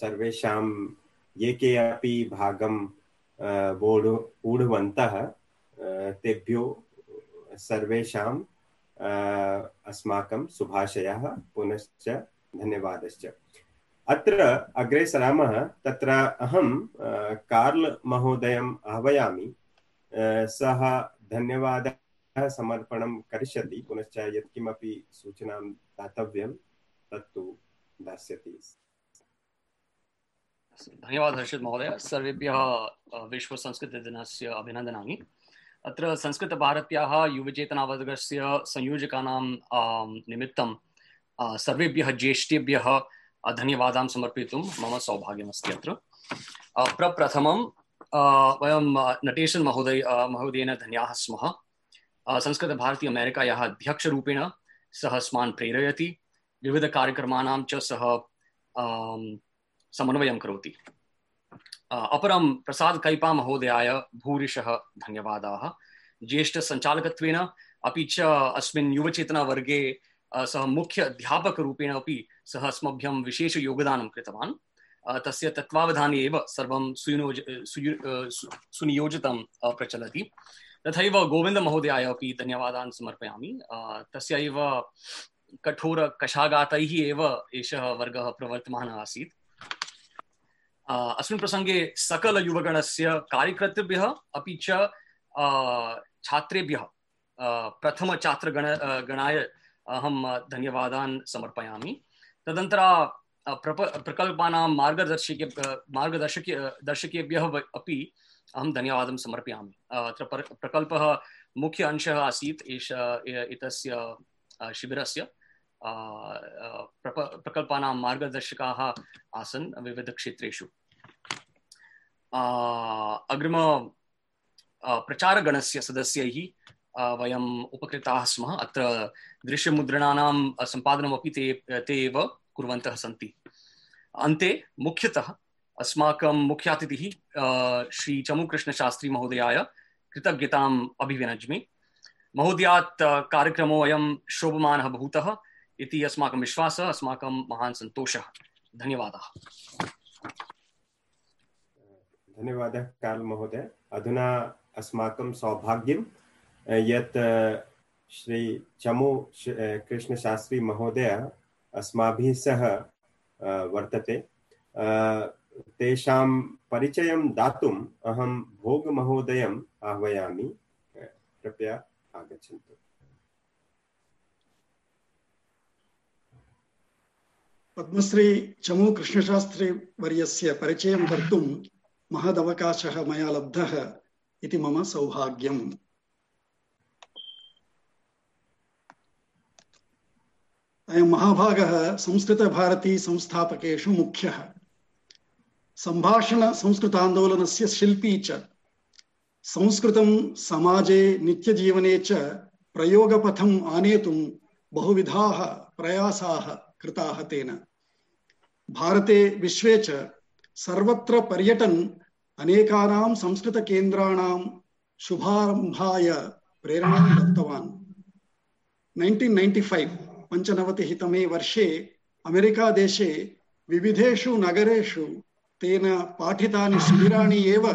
सर्वेषां ये के अपि भागं वोढु ऊढवन्तः तेभ्यो सर्वेषां अस्माकं शुभाशयः पुनश्च धन्यवादश्च। अत्र अग्रे सरामः, तत्र अहं कार्ल् महोदयम् आह्वयामि। सः धन्यवादः समर्पणं करिष्यति, पुनश्च यत्किमपि सूचनां दातव्यं, तत्तु दास्यति। धन्यवादः हर्षित महोदय। सर्वेभ्यः विश्वसंस्कृतदिनस्य अभिनन्दनानि। अत्र संस्कृतभारत्याः युवचेतनावर्गस्य संयोजकानां निमित्तं सर्वेभ्यः, ज्येष्ठेभ्यः धन्यवादान् समर्पयितुं मम सौभाग्यमस्ति अत्र। प्रप्रथमं वयं नटेशन् महोदय महोदयेन धन्याः स्मः। संस्कृतभारती अमेरिकायाः अध्यक्षरूपेण सः अस्मान् प्रेरयति। विविधकार्यक्रमाणां च सः समन्वयं करोति अपरं महोदयाय भूरिशः धन्यवादाः। ज्येष्ठसञ्चालकत्वेन अपि च अस्मिन् युवचेतनावर्गे सः मुख्य अध्यापकरूपेण अपि सः अस्मभ्यं विशेषयोगदानं कृतवान्। तस्य तत्त्वावधाने एव सर्वं सुनियोज सुनियोजितं प्रचलति। तथैव गोविन्दमहोदयाय अपि धन्यवादान् समर्पयामि। तस्य एव कठोरकषाघातैः एव एषः वर्गः प्रवर्तमानः आसीत्। अस्मिन् प्रसङ्गे सकलयुवगणस्य कार्यकर्तृभ्यः अपि च छात्रेभ्यः प्रथमछात्रगण गणाय अहं धन्यवादान् समर्पयामि। तदनन्तरा प्रप, प्रकल्पानां मार्गदर्शके मार्गदर्शके दर्शकेभ्यः अपि अहं धन्यवादं समर्पयामि। अत्र प्रकल्पः मुख्य अंशः आसीत्, एष एतस्य शिबिरस्य। प्रकल्पानां मार्गदर्शकाः आसन् विविधक्षेत्रेषु। अग्रिम प्रचारगणस्य सदस्यैः वयम् उपकृताः स्मः। अत्र दृश्यमुद्रणानां सम्पादनमपि ते ते एव कुर्वन्तः सन्ति। अन्ते मुख्यतः अस्माकं मुख्यातिथिः श्री चमुकृष्णशास्त्री महोदयाय कृतज्ञताम् अभिव्यनज्मि महोदयात् कार्यक्रमो अयं शोभमानः भूतः। इति अस्माकं विश्वासः, अस्माकं महान् सन्तोषः। धन्यवादाः। धन्यवादः काल महोदय। अधुना अस्माकं सौभाग्यं, यत् श्री चमु कृष्णशास्त्री महोदय अस्माभिः सह वर्तते। तेषां परिचयं दातुम् अहं भोगमहोदयम् आह्वयामि। कृपया आगच्छन्तु। पद्मश्री चमु कृष्णशास्त्री वर्यस्य परिचयं कर्तुं महदवकाशः मया लब्धः इति मम सौभाग्यम्। अयं महाभागः संस्कृतभारती संस्थापकेषु मुख्यः सम्भाषणसंस्कृतान्दोलनस्य शिल्पी च। संस्कृतं समाजे नित्यजीवने च प्रयोगपथम् आनेतुं बहुविधाः प्रयासाः। कृताः तेन भारते विश्वे च सर्वत्र पर्यटन् अनेकानां संस्कृतकेन्द्राणां शुभारम्भाय प्रेरणां दत्तवान्। 1995 पञ्चनवतिः तमे वर्षे अमेरिकादेशे विविधेषु नगरेषु तेन पाठितानि शिबिराणि एव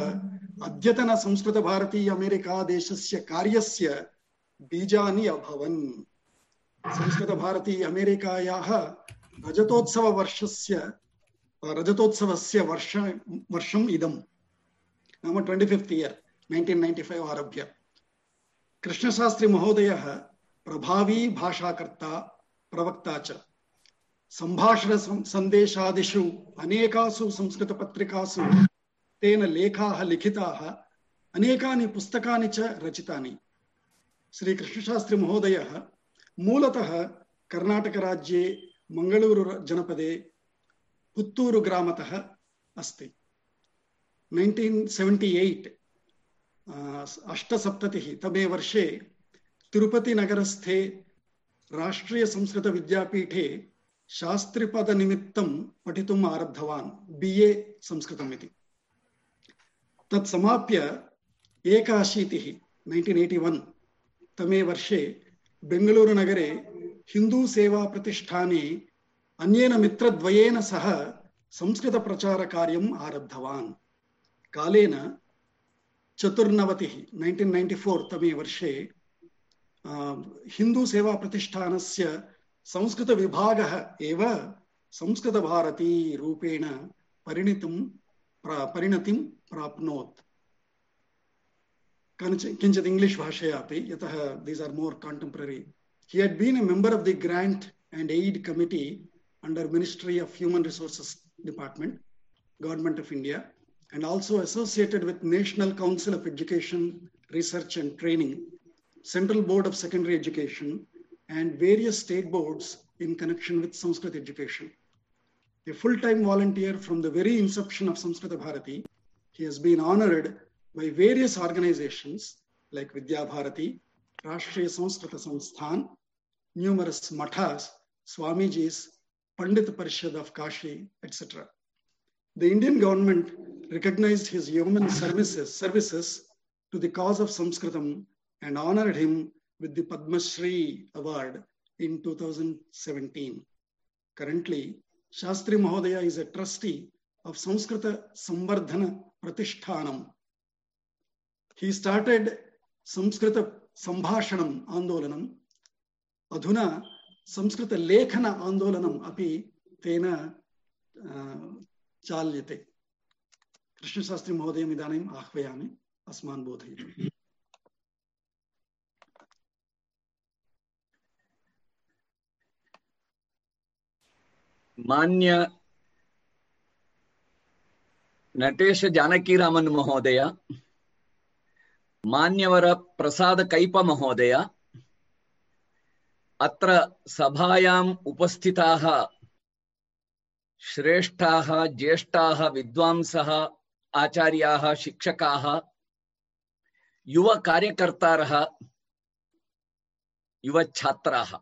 अद्यतनसंस्कृतभारती अमेरिकादेशस्य कार्यस्य बीजानि अभवन्। संस्कृतभारती अमेरिकायाः रजतोत्सववर्षस्य रजतोत्सवस्य वर्ष, वर्षम् इदं. नाम twenty fifth year, nineteen ninety five आरभ्य. कृष्णशास्त्रीमहोदयः प्रभावी भाषाकर्ता, प्रवक्ता च. सम्भाषण सन्देशादिषु अनेकासु संस्कृतपत्रिकासु तेन लेखाः लिखिताः, अनेकानि पुस्तकानि च रचितानि. श्रीकृष्णशास्त्रीमहोदयः मूलतः कर्णाटकराज्ये मङ्गलूरुजनपदे पुत्तूरुग्रामतः अस्ति नैन्टीन् सेवेण्टि एय्ट् अष्टसप्ततिः तमे वर्षे तिरुपतिनगरस्थे राष्ट्रियसंस्कृतविद्यापीठे शास्त्रिपदनिमित्तं पठितुम् आरब्धवान् बि ए संस्कृतम् इति तत् समाप्य एकाशीतिः नैन्टीन् एय्टि वन् तमे वर्षे बेङ्गलूरुनगरे हिन्दूसेवाप्रतिष्ठाने अन्येन मित्रद्वयेन सह संस्कृतप्रचारकार्यम् आरब्धवान् कालेन चतुर्नवतिः नैन्टीन् नैन्टि फोर् तमे वर्षे हिन्दूसेवाप्रतिष्ठानस्य संस्कृतविभागः एव संस्कृतभारती रूपेण परिणितं प्रा परिणतिं प्राप्नोत् कञ्च- किञ्चित् इङ्ग्लिश् भाषया अपि यतः these are more contemporary He had been a member of the Grant and Aid Committee under Ministry of Human Resources Department, Government of India, and also associated with National Council of Education, Research and Training, Central Board of Secondary Education, and various state boards in connection with Sanskrit education. A full-time volunteer from the very inception of Samskrita Bharati, he has been honored by various organizations like Vidya Bharati, Rashtriya Samskrita Samsthan, numerous mathas, Swamijis, Pandit Parishad of Kashi, etc. The Indian government recognized his human services, services to the cause of Sanskritam and honored him with the Padma Shri Award in 2017. Currently, Shastri Mahodaya is a trustee of Sanskrita Sambardhana Pratishtanam. Samskrita Sambhashanam Andolanam. अधुना संस्कृतलेखन आन्दोलनम् अपि तेन अ, चाल्यते कृष्णशास्त्री महोदयम् इदानीम् आह्वयामि अस्मान् बोधयतु मान्यवर प्रसाद cap महोदय अत्र सभायाम् उपस्थिताः श्रेष्ठाः, ज्येष्ठाः, विद्वांसः, आचार्याः, शिक्षकाः, युवकार्यकर्तारः, युवछात्राः।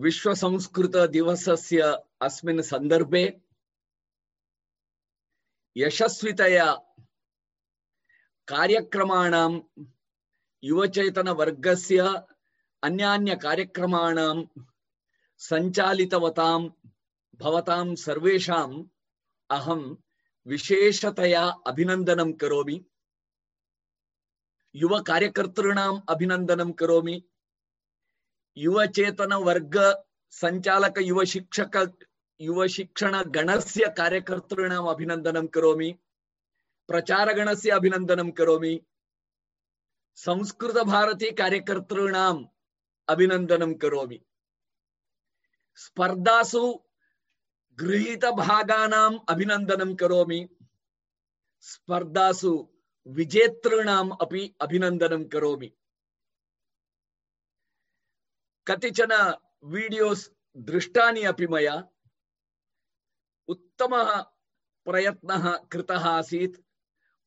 विश्वसंस्कृतदिवसस्य अस्मिन् सन्दर्भे यशस्वितया कार्यक्रमाणां, युवचेतनवर्गस्य अन्यान्यकार्यक्रमाणां सञ्चालितवतां, भवतां सर्वेषाम् अहं विशेषतया अभिनन्दनं करोमि। युवकार्यकर्तॄणाम् अभिनन्दनं करोमि। युवचेतनवर्ग सञ्चालक, युवशिक्षक युवशिक्षणगणस्य कार्यकर्तॄणाम् अभिनन्दनं करोमि प्रचारगणस्य अभिनन्दनं करोमि संस्कृतभारती कार्यकर्तॄणाम् अभिनन्दनं करोमि स्पर्धासु गृहीतभागानाम् अभिनन्दनं करोमि स्पर्धासु विजेतॄणाम् अपि अभिनन्दनं करोमि कतिचन वीडियोस् दृष्टानि अपि मया उत्तमः प्रयत्नः कृतः आसीत्।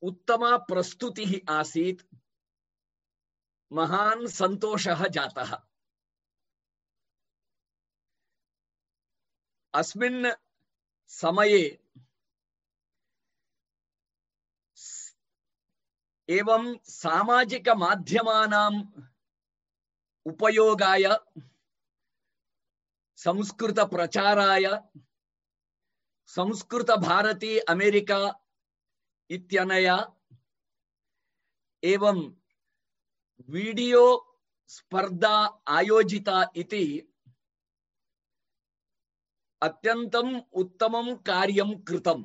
उत्तमा प्रस्तुतिः आसीत्। महान् सन्तोषः जातः। अस्मिन् समये एवं सामाजिकमाध्यमानाम् उपयोगाय, संस्कृतप्रचाराय संस्कृतभारती अमेरिका इत्यनया एवं वीडियो स्पर्धा आयोजिता इति अत्यन्तम् उत्तमं कार्यं कृतम्।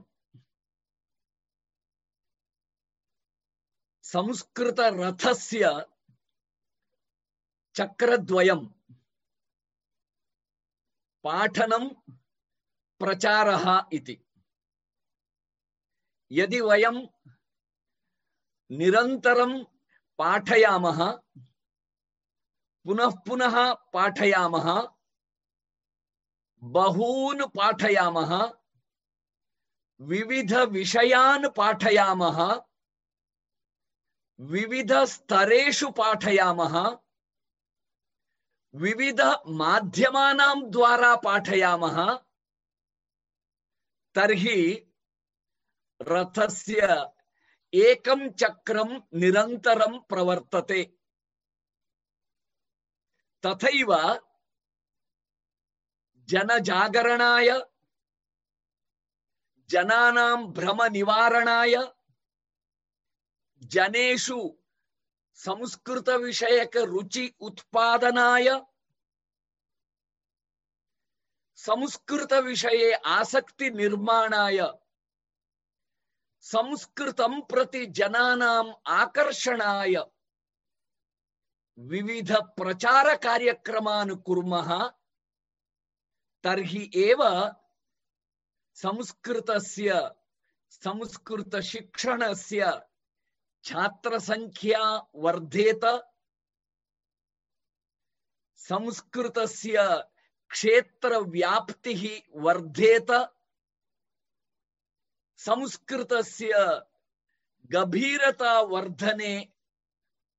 संस्कृतरथस्य चक्रद्वयं पाठनं प्रचारः यदि वयं निरन्तरं पाठयामः, पुनः पुनः पाठयामः, बहून् पाठयामः विविधविषयान् पाठयामः विविधस्तरेषु पाठयामः विविधमाध्यमानां द्वारा पाठयामः तर्हि रथस्य एकं चक्रं निरन्तरं प्रवर्तते। तथैव जनजागरणाय जनानां भ्रमनिवारणाय जनेषु संस्कृतविषयक रुचि उत्पादनाय संस्कृतविषये आसक्तिनिर्माणाय संस्कृतं प्रति जनानाम् आकर्षणाय विविधप्रचारकार्यक्रमान् कुर्मः तर्हि एव संस्कृतस्य, संस्कृतशिक्षणस्य छात्रसङ्ख्या वर्धेत, संस्कृतस्य क्षेत्रव्याप्तिः वर्धेत। संस्कृतस्य गभीरता वर्धने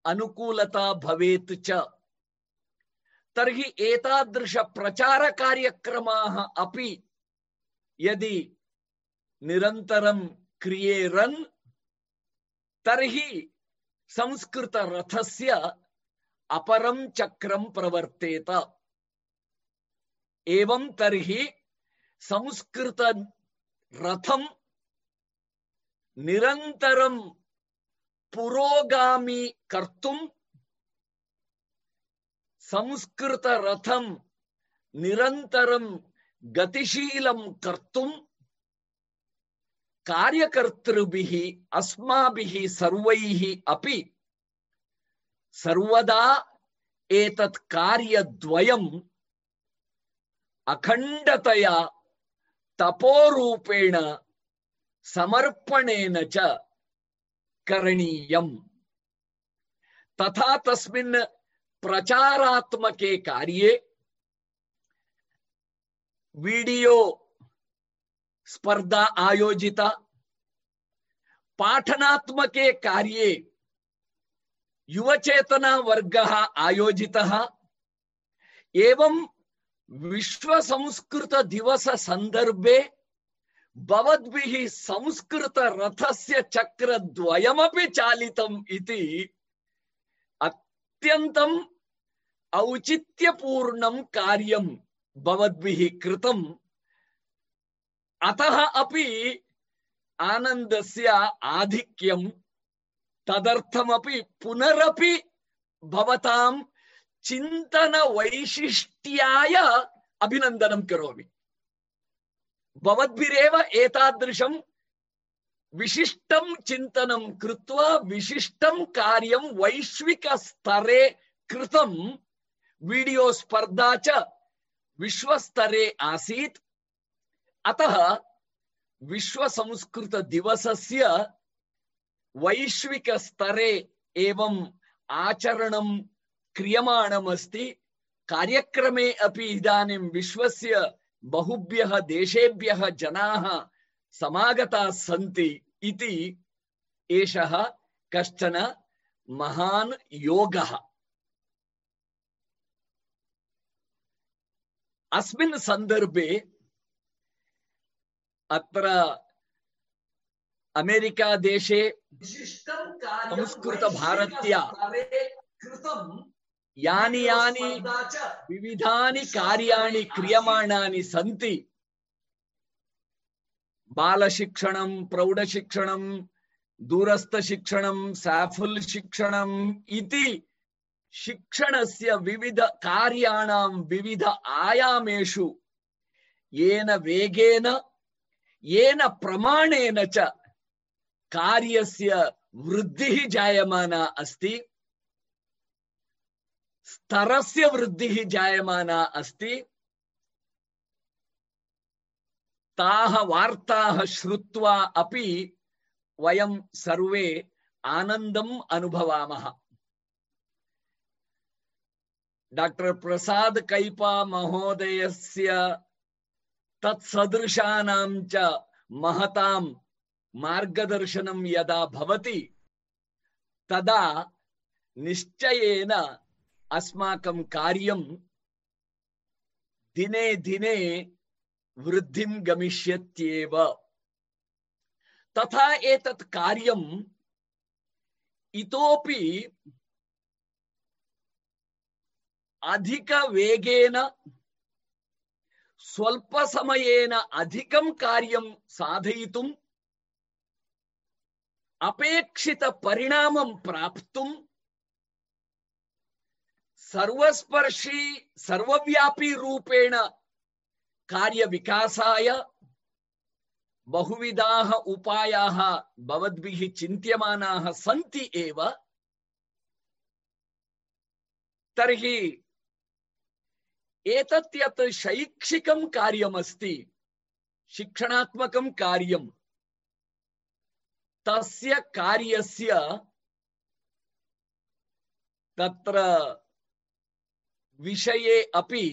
अनुकूलता भवेत् च। तर्हि एतादृशप्रचारकार्यक्रमाः अपि यदि निरन्तरं क्रियेरन् तर्हि संस्कृतरथस्य अपरं चक्रं प्रवर्तेत। एवं तर्हि संस्कृतरथं निरन्तरं पुरोगामी कर्तुं संस्कृतरथं निरन्तरं गतिशीलं कर्तुं कार्यकर्तृभिः, अस्माभिः सर्वैः अपि सर्वदा एतत् कार्यद्वयम् अखण्डतया तपोरूपेण समर्पणेन च करणीयम्। तथा तस्मिन् प्रचारात्मके कार्ये वीडियो स्पर्धा आयोजिता, पाठनात्मके कार्ये युवचेतना वर्गः आयोजितः, एवं विश्व संस्कृत दिवस संदर्भे भवद्भिः संस्कृत रथस्य चक्रद्वयमपि चालितम् इति अत्यन्तम् औचित्यपूर्णं कार्यं भवद्भिः कृतम्। अतः अपि आनन्दस्य आधिक्यं तदर्थमपि पुनरपि भवतां चिन्तनवैशिष्ट्याय अभिनन्दनं करोमि। भवद्भिरेव एतादृशं विशिष्टं चिन्तनं कृत्वा विशिष्टं कार्यं वैश्विकस्तरे कृतं वीडियो स्पर्धा च विश्वस्तरे आसीत्। अतः विश्वसंस्कृतदिवसस्य वैश्विकस्तरे एवं आचरणं क्रियमाणमस्ति। कार्यक्रमे अपि इदानीं विश्वस्य बहुभ्यः देशेभ्यः जनाः समागताः सन्ति इति एषः कश्चन महान् योगः। अस्मिन् सन्दर्भे अत्र अमेरिका देशे संस्कृतभारत्या यानि यानि विविधानि कार्याणि क्रियमाणानि सन्ति। बालशिक्षणं प्रौढशिक्षणं दूरस्थशिक्षणं साफल् शिक्षणम् इति शिक्षणस्य विविध कार्याणां विविध आयामेषु येन वेगेन येन प्रमाणेन च कार्यस्य वृद्धिः जायमाना अस्ति। स्तरस्य वृद्धिः जायमाना अस्ति ताः वार्ताः श्रुत्वा अपि वयं सर्वे आनन्दम् अनुभवामः डॉक्टर प्रसाद कैपा महोदयस्य तत्सदृशानां च महतां मार्गदर्शनं यदा भवति तदा निश्चयेन अस्माकं कार्यं दिने दिने वृद्धिं गमिष्यत्येव। तथा एतत् कार्यम् इतोपि अधिकवेगेन, स्वल्पसमयेन अधिकं कार्यं साधयितुं अपेक्षितपरिणामं प्राप्तुं सर्वस्पर्शी, सर्वव्यापी रूपेण कार्यविकासाय बहुविधाः उपायाः भवद्भिः चिन्त्यमानाः सन्ति एव। तर्हि एतत् यत् शैक्षिकं कार्यमस्ति, शिक्षणात्मकं कार्यं, तस्य कार्यस्य तत्र विषये अपि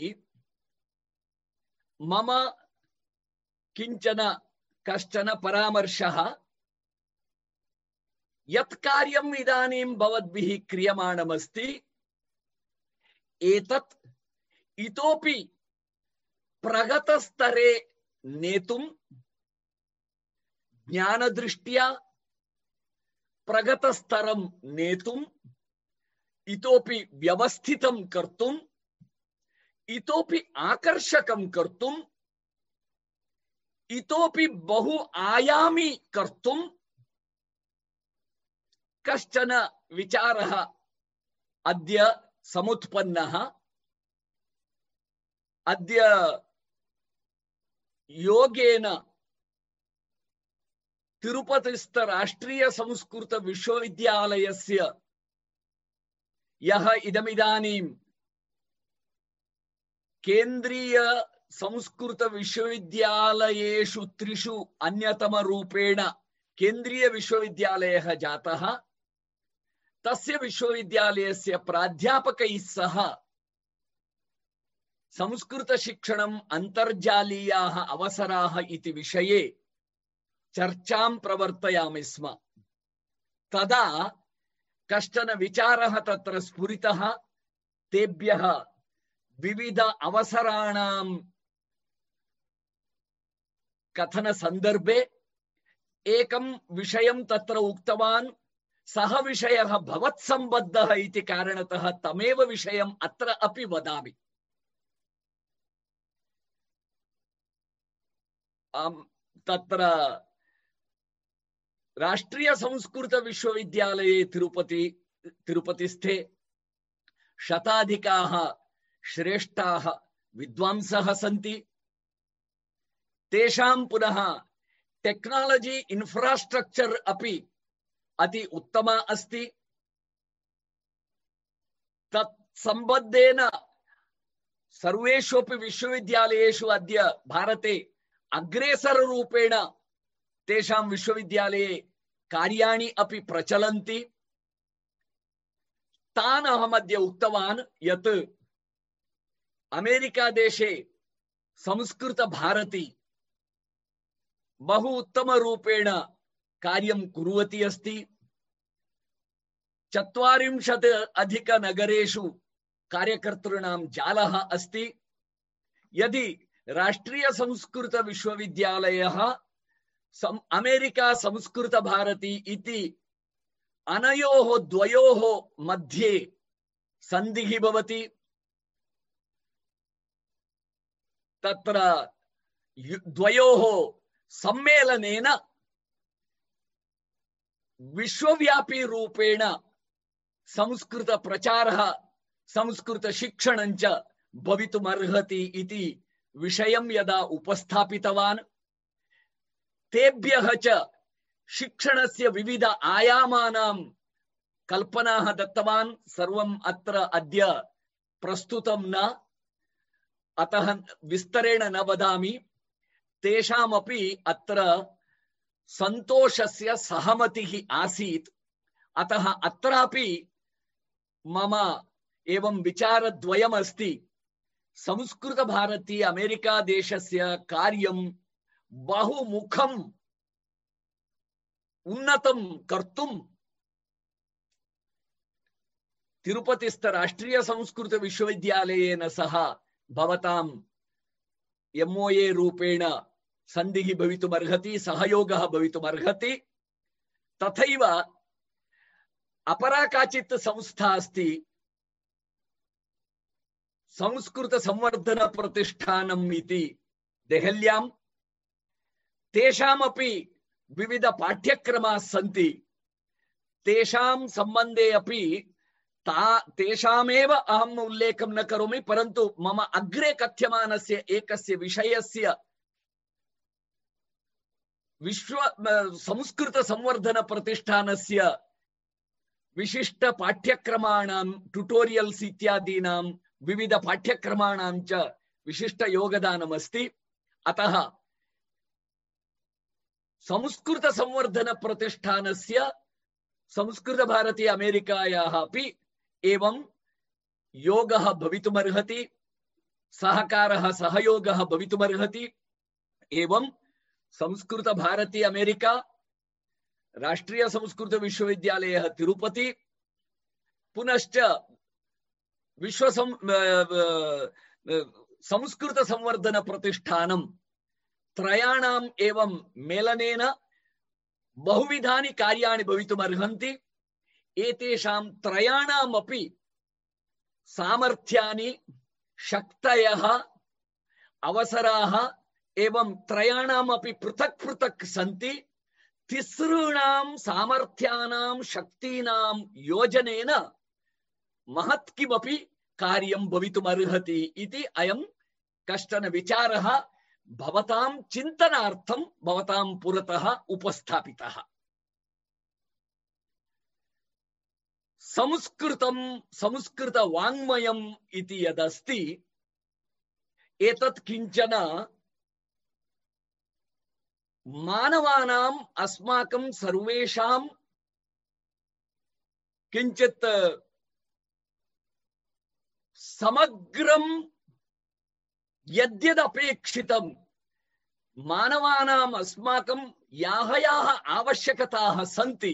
मम किंचन कश्चन परामर्शः यत् कार्यम् इदानीं भवद्भिः क्रियमाणमस्ति, एतत् इतोपि प्रगतस्तरे नेतुं ज्ञानदृष्ट्या प्रगतस्तरं नेतुम् इतोपि व्यवस्थितं कर्तुम् इतोपि आकर्षकं कर्तुम् इतोपि बहु आयामी कर्तुं कश्चन विचारः अद्य समुत्पन्नः। अद्य योगेन तिरुपतिस्थ राष्ट्रीय संस्कृत विश्वविद्यालयस्य यः इदमिदानीं केंद्रीय संस्कृत विश्वविद्यालयेषु त्रिषु अन्यतमरूपेण केंद्रीय विश्वविद्यालयः जातः तस्य विश्वविद्यालयस्य प्राध्यापकैः सह संस्कृतशिक्षणम् अन्तर्जालीयाः अवसराः इति विषये चर्चां प्रवर्तयामि स्म तदा कश्चन विचारः तत्र स्फुरितः तेभ्यः विविध अवसराणां कथनसन्दर्भे एकं विषयं तत्र उक्तवान्। सः विषयः भवत्सम्बद्धः इति कारणतः तमेव विषयम् अत्र अपि वदामि। तत्र राष्ट्रीय संस्कृत विश्वविद्यालये तिरुपति, तिरुपतिस्थे शताधिकाः श्रेष्ठाः विद्वांसः सन्ति। तेषां पुनः टेक्नालजी इन्फ्रास्ट्रक्चर् अपि अति उत्तमा अस्ति। तत् सम्बद्धेन सर्वेष्वपि विश्वविद्यालयेषु अद्य भारते अग्रेसररूपेण तेषां विश्वविद्यालये कार्याणि अपि प्रचलन्ति। तान् अहमद्य उक्तवान् यत् अमेरिकादेशे संस्कृतभारती बहु उत्तमरूपेण कार्यं कुर्वती अस्ति। चत्वारिंशत् अधिकनगरेषु कार्यकर्तॄणां जालः अस्ति। यदि राष्ट्रियसंस्कृतविश्वविद्यालयः अमेरिका संस्कृतभारती इति अनयोः द्वयोः मध्ये सन्धिः भवति। तत्र द्वयोः सम्मेलनेन विश्वव्यापी रूपेण संस्कृतप्रचारः, संस्कृतशिक्षणञ्च भवितुमर्हति इति विषयं यदा उपस्थापितवान्, तेभ्यः च शिक्षणस्य विविध आयामानां कल्पनाः दत्तवान्, सर्वम् अत्र अद्य प्रस्तुतं न अतः विस्तरेण न वदामि। तेषामपि अत्र सन्तोषस्य सहमतिः आसीत्। अतः अत्रापि मम एवं विचारद्वयमस्ति। संस्कृतभारती अमेरिकादेशस्य कार्यं बहुमुखम् उन्नतं कर्तुं तिरुपतिस्थ राष्ट्रियसंस्कृतविश्वविद्यालयेन सह भवताम् एम्ओए रूपेण सन्धिः भवितुमर्हति, सहयोगः भवितुमर्हति। तथैव अपरा काचित् संस्था अस्ति। संस्कृतसंवर्धनप्रतिष्ठानम् इति देहल्यां तेषामपि विविधपाठ्यक्रमाः सन्ति। तेषां सम्बन्धे अपि तेषामेव अहम् उल्लेखं न करोमि, परन्तु मम अग्रे कथ्यमानस्य एकस्य विषयस्य विश्व संस्कृतसंवर्धनप्रतिष्ठानस्य विशिष्टपाठ्यक्रमाणां ट्युटोरियल्स् इत्यादीनां विविधपाठ्यक्रमाणां च विशिष्टयोगदानमस्ति अतः संस्कृतसंवर्धनप्रतिष्ठानस्य संस्कृतभारती अमेरिकायाः अपि एवं योगः भवितुमर्हति, सहकारः सहयोगः भवितुमर्हति, एवं संस्कृतभारती अमेरिका राष्ट्रियसंस्कृतविश्वविद्यालयः तिरुपति, पुनश्च विश्वसं संस्कृतसंवर्धनप्रतिष्ठानं, त्रयाणाम् एवं मेलनेन बहुविधानि कार्याणि भवितुमर्हन्ति। एतेषां त्रयाणामपि सामर्थ्यानि, शक्तयः, अवसराः एवं त्रयाणामपि पृथक् पृथक् सन्ति, तिसॄणां सामर्थ्यानां शक्तीनां योजनेन महत् किमपि कार्यं भवितुमर्हति इति अयं कश्चन विचारः, भवतां चिन्तनार्थं भवतां पुरतः उपस्थापितः। संस्कृतं संस्कृतवाङ्मयम् इति यदस्ति, एतत् किंचन मानवानाम् अस्माकं सर्वेषां किञ्चित् समग्रं यद्यदपेक्षितं मानवानाम् अस्माकं याः याः आवश्यकताः सन्ति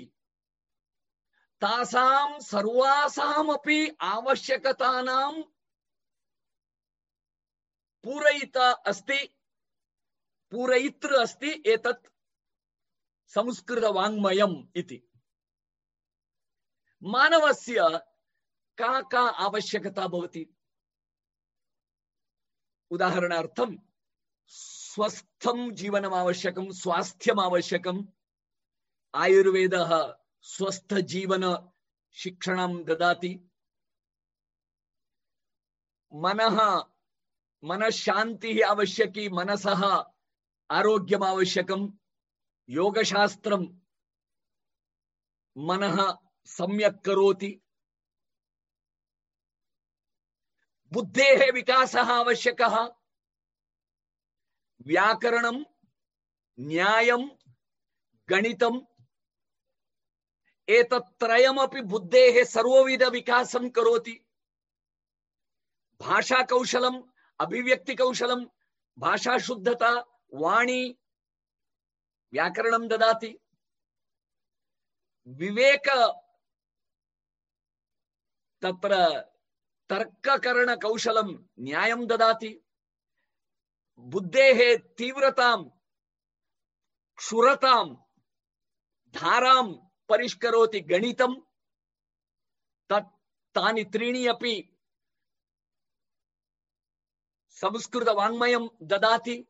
तासां सर्वासामपि आवश्यकतानां पूरयिता अस्ति, पूरयितृ अस्ति एतत् संस्कृतवाङ्मयम् इति। मानवस्य का का आवश्यकता भवति? उदाहरणार्थं, स्वस्थं जीवनम् आवश्यकं स्वास्थ्यम् आवश्यकम् आयुर्वेदः स्वस्थजीवन शिक्षणं ददाति। मनः, मनःशान्तिः आवश्यकी, मनसः आरोग्यम् आवश्यकं योगशास्त्रं मनः सम्यक् करोति। बुद्धेः विकासः आवश्यकः। व्याकरणं, न्यायं, गणितम् एतत्त्रयमपि बुद्धेः सर्वविधविकासं करोति। भाषाकौशलम् अभिव्यक्तिकौशलं भाषाशुद्धता, वाणी, व्याकरणं ददाति। विवेक तत्र तर्ककरणकौशलं न्यायं ददाति। बुद्धेः तीव्रतां क्षुरतां धारां परिष्करोति गणितं तत् तानि त्रीणि अपि संस्कृतवाङ्मयं ददाति।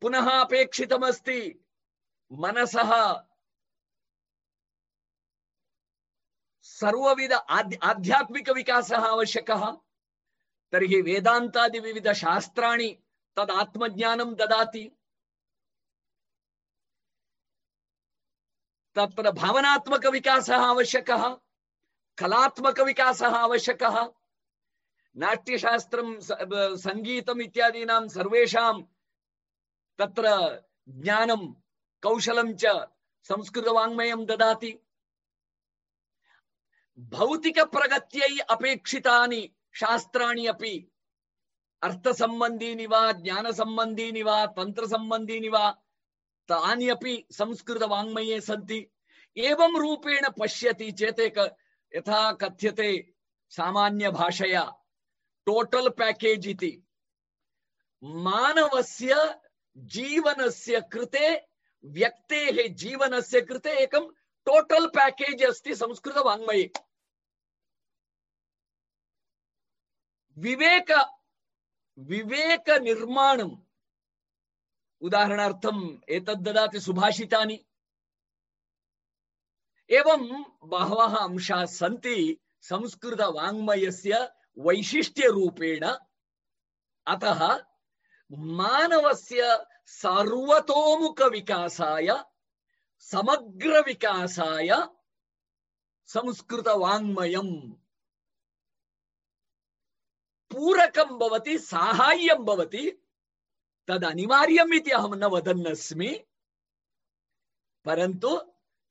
पुनः अपेक्षितमस्ति मनसः। सर्वविध आध् आध्यात्मिकविकासः आवश्यकः। तर्हि वेदान्तादिविविधशास्त्राणि तदात्मज्ञानं ददाति। तत्र आवश्यकः कलात्मकविकासः आवश्यकः। नाट्यशास्त्रं सङ्गीतम् इत्यादीनां सर्वेषां तत्र ज्ञानं, कौशलं च संस्कृतवाङ्मयं ददाति। भौतिकप्रगत्यै अपेक्षितानि शास्त्राणि अपि अर्थसम्बन्धीनि वा ज्ञानसम्बन्धीनि वा तन्त्रसम्बन्धीनि वा तानि अपि संस्कृतवाङ्मये सन्ति। एवं रूपेण पश्यति चेत् यथा कथ्यते सामान्यभाषया टोटल पैकेज इति। मानवस्य जीवनस्य कृते, व्यक्तेः जीवनस्य कृते एकं टोटल पैकेज अस्ति संस्कृतवाङ्मये। विवेक विवेक निर्माणम् उदाहरणार्थम् एतद् ददाति सुभाषितानि। एवं बहवः अंशाः सन्ति संस्कृतवाङ्मयस्य वैशिष्ट्यरूपेण। अतः मानवस्य सर्वतोमुखविकासाय, समग्रविकासाय संस्कृतवाङ्मयम् पूरकं भवति, साहाय्यं भवति। तद् अनिवार्यम् इति अहं न वदन्नस्मि परन्तु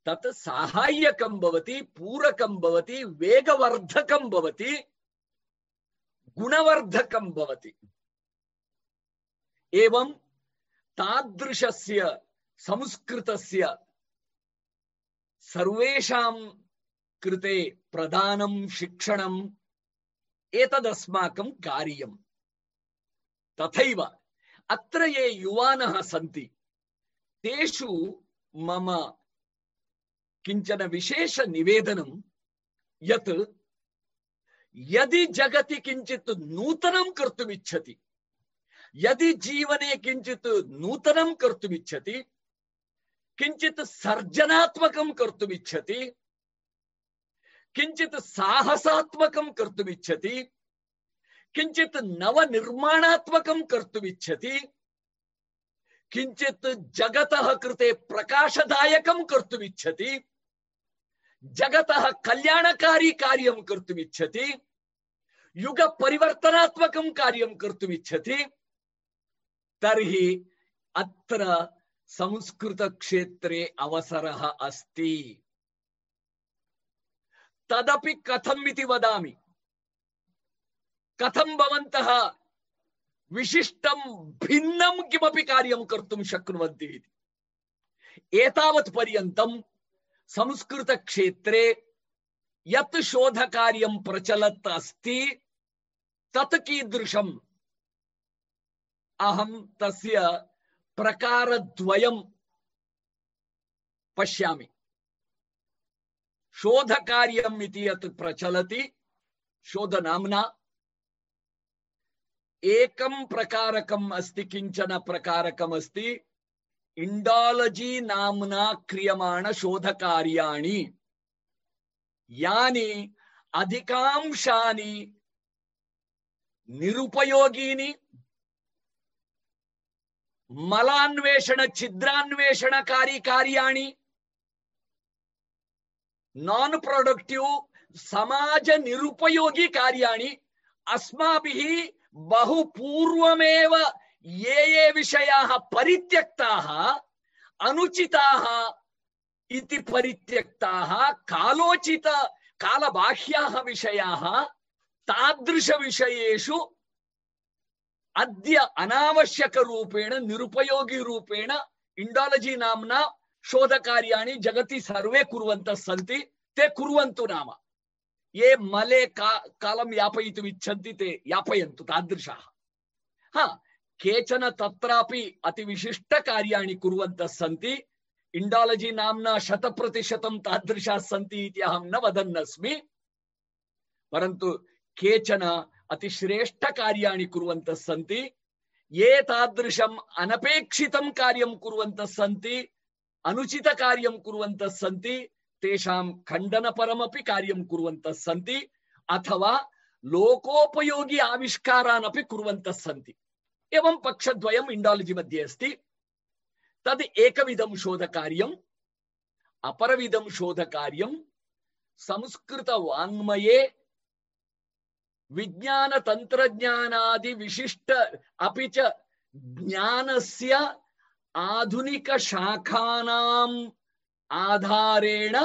तत् साहाय्यकं भवति, पूरकं भवति, वेगवर्धकं भवति, गुणवर्धकं भवति। एवं तादृशस्य संस्कृतस्य सर्वेषां कृते प्रदानं शिक्षणम् एतदस्माकं कार्यम्। तथैव अत्र ये युवानः सन्ति। तेषु मम किंचन विशेषनिवेदनं यत् यदि जगति किञ्चित् नूतनं कर्तुमिच्छति, यदि जीवने किञ्चित् नूतनं कर्तुमिच्छति, किञ्चित् सर्जनात्मकं कर्तुमिच्छति, किञ्चित् साहसात्मकं कर्तुमिच्छति किञ्चित् नवनिर्माणात्मकं कर्तुमिच्छति किञ्चित् जगतः कृते प्रकाशदायकं कर्तुमिच्छति जगतः कल्याणकारी कार्यं कर्तुमिच्छति युगपरिवर्तनात्मकं कार्यं कर्तुमिच्छति तर्हि अत्र संस्कृतक्षेत्रे अवसरः अस्ति। तदपि कथम् इति वदामि। कथं भवन्तः विशिष्टं भिन्नं किमपि कार्यं कर्तुं शक्नुवन्ति एतावत् पर्यन्तं संस्कृतक्षेत्रे यत् शोधकार्यं प्रचलत् अस्ति, तत् कीदृशम्? अहं तस्य प्रकारद्वयं पश्यामि। शोधकार्यम् इति यत् प्रचलति, शोधनाम्ना एकं प्रकारकम् अस्ति, किंचन प्रकारकम् अस्ति? इण्डालजि नाम्ना क्रियमाणशोधकार्याणि यानि अधिकांशानि निरुपयोगीनि मलान्वेषण छिद्रान्वेषणकारी कार्याणि नान् प्रोडक्टिव् समाज निरुपयोगी कार्याणि, अस्माभिः बहु पूर्वमेव ये ये विषयाः परित्यक्ताः, अनुचिताः इति परित्यक्ताः, कालोचित, कालबाह्याः विषयाः तादृशविषयेषु अद्य अनावश्यकरूपेण, निरुपयोगिरूपेण इण्डालजि नाम्ना शोधकार्याणि जगति सर्वे कुर्वन्तः सन्ति, ते कुर्वन्तु नाम। ये मले का, कालं यापयितुम् इच्छन्ति ते, यापयन्तु तादृशाः। हा, केचन तत्रापि अतिविशिष्टकार्याणि कुर्वन्तः सन्ति, इण्डालजि नाम्ना शतप्रतिशतं तादृशाः सन्ति इति अहं न वदन्नस्मि, परन्तु केचन अतिश्रेष्ठकार्याणि कुर्वन्तः सन्ति, ये तादृशम् अनपेक्षितं कार्यं कुर्वन्तः सन्ति, अनुचितकार्यं कुर्वन्तः सन्ति तेषां खण्डनपरमपि कार्यं कुर्वन्तः सन्ति, अथवा लोकोपयोगि आविष्कारान् अपि कुर्वन्तः सन्ति। एवं पक्षद्वयम् इण्डालजि मध्ये अस्ति। तद् एकविधं शोधकार्यम्, अपरविधं शोधकार्यं संस्कृतवाङ्मये विज्ञान तंत्रज्ञानादि विशिष्ट अपि च ज्ञानस्य आधुनिक शाखानाम् आधारेण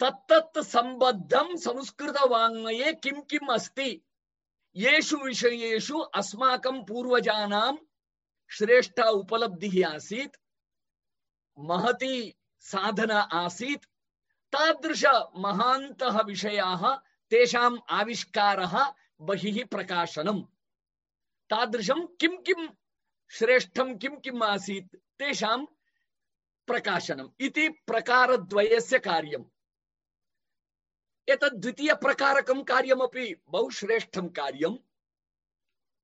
तत्तत् संबद्धं संस्कृतवाङ्मये किं किम् अस्ति? येषु विषयेषु अस्माकं पूर्वजानां श्रेष्ठ उपलब्धिः आसीत्, महती साधना आसीत्, तादृश महान्तः विषयाः तेषाम् आविष्कारः बहिः प्रकाशनम् तादृशं किं किं श्रेष्ठं किं किम् आसीत्? तेषां प्रकाशनम् इति प्रकारद्वयस्य कार्यम्। एतद् द्वितीयप्रकारकं कार्यमपि बहु श्रेष्ठं कार्यं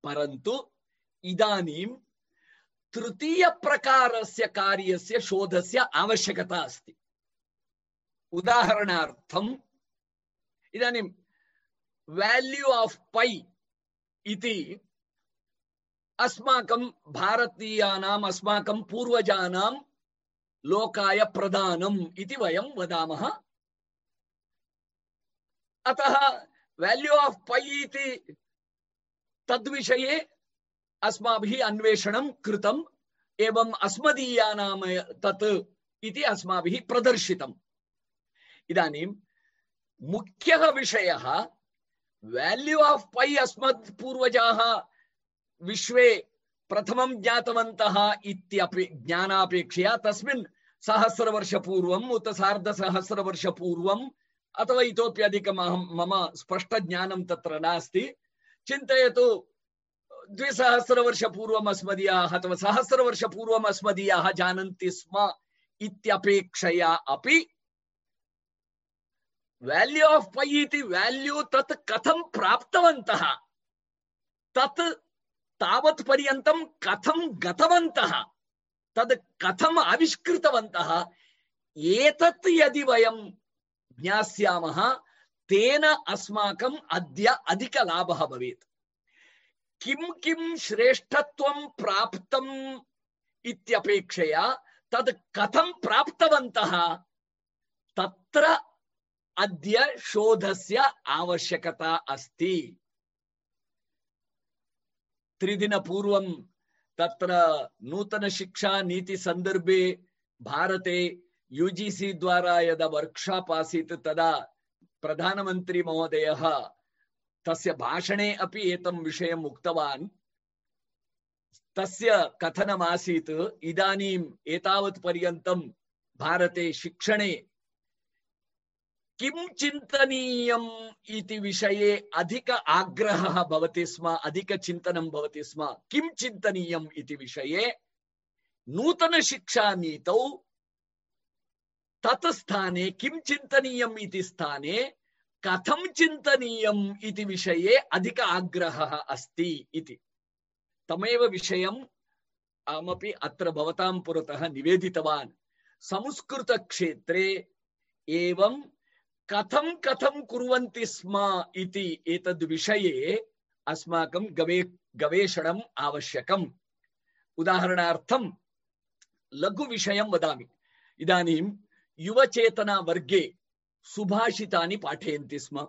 परन्तु इदानीं तृतीयप्रकारस्य कार्यस्य शोधस्य आवश्यकता अस्ति। उदाहरणार्थम्, इदानीं वाल्यू आफ् पै इति अस्माकं भारतीयानाम्, अस्माकं पूर्वजानां लोकाय प्रदानम् इति वयं वदामः। अतः वाल्यू आफ् पै इति तद्विषये अस्माभिः अन्वेषणं कृतम्, एवम् अस्मदीयानां तत् इति अस्माभिः प्रदर्शितम्। इदानीं मुख्यः विषयः वाल्यू आफ् पै अस्मत् पूर्वजाः विश्वे प्रथमं ज्ञातवन्तः इत्यपि ज्ञानापेक्षया तस्मिन् सहस्रवर्षपूर्वम् उत सार्धसहस्रवर्षपूर्वम् अथवा इतोपि अधिकम् अहं मम स्पष्टज्ञानं तत्र नास्ति, चिन्तयतु द्विसहस्रवर्षपूर्वम् अस्मदीयाः अथवा सहस्रवर्षपूर्वम् अस्मदीयाः जानन्ति स्म इत्यपेक्षया अपि वाल्यू आफ् पै इति वाल्यू तत् कथं प्राप्तवन्तः? तत् तावत् पर्यन्तं कथं गतवन्तः? तद् कथम् आविष्कृतवन्तः, एतत् यदि वयं ज्ञास्यामः, तेन अस्माकम् अद्य अधिकलाभः भवेत्। किं किं श्रेष्ठत्वं प्राप्तम् इत्यपेक्षया तद् कथं प्राप्तवन्तः, तत्र अद्य शोधस्य आवश्यकता अस्ति। त्रिदिनपूर्वं तत्र नूतनशिक्षानीतिसन्दर्भे भारते यूजीसी द्वारा यदा वर्क्शाप् आसीत्, तदा प्रधानमन्त्री महोदयः तस्य भाषणे अपि एतं विषयम् उक्तवान्। तस्य कथनमासीत्, इदानीम् एतावत् पर्यन्तं भारते शिक्षणे किं चिन्तनीयम् इति विषये अधिक आग्रहः भवति स्म अधिकचिन्तनं भवति स्म। किं चिन्तनीयम् इति विषये नूतनशिक्षानीतौ तत् स्थाने किं चिन्तनीयम् इति स्थाने कथं चिन्तनीयम् इति विषये अधिक आग्रहः अस्ति इति। तमेव विषयम् अहमपि अत्र भवतां पुरतः निवेदितवान्। संस्कृतक्षेत्रे एवं कथं कथं कुर्वन्ति स्म इति एतद् विषये अस्माकं गवे गवेषणम् आवश्यकम्। उदाहरणार्थं लघुविषयं वदामि। इदानीं युवचेतनावर्गे सुभाषितानि पाठयन्ति स्म।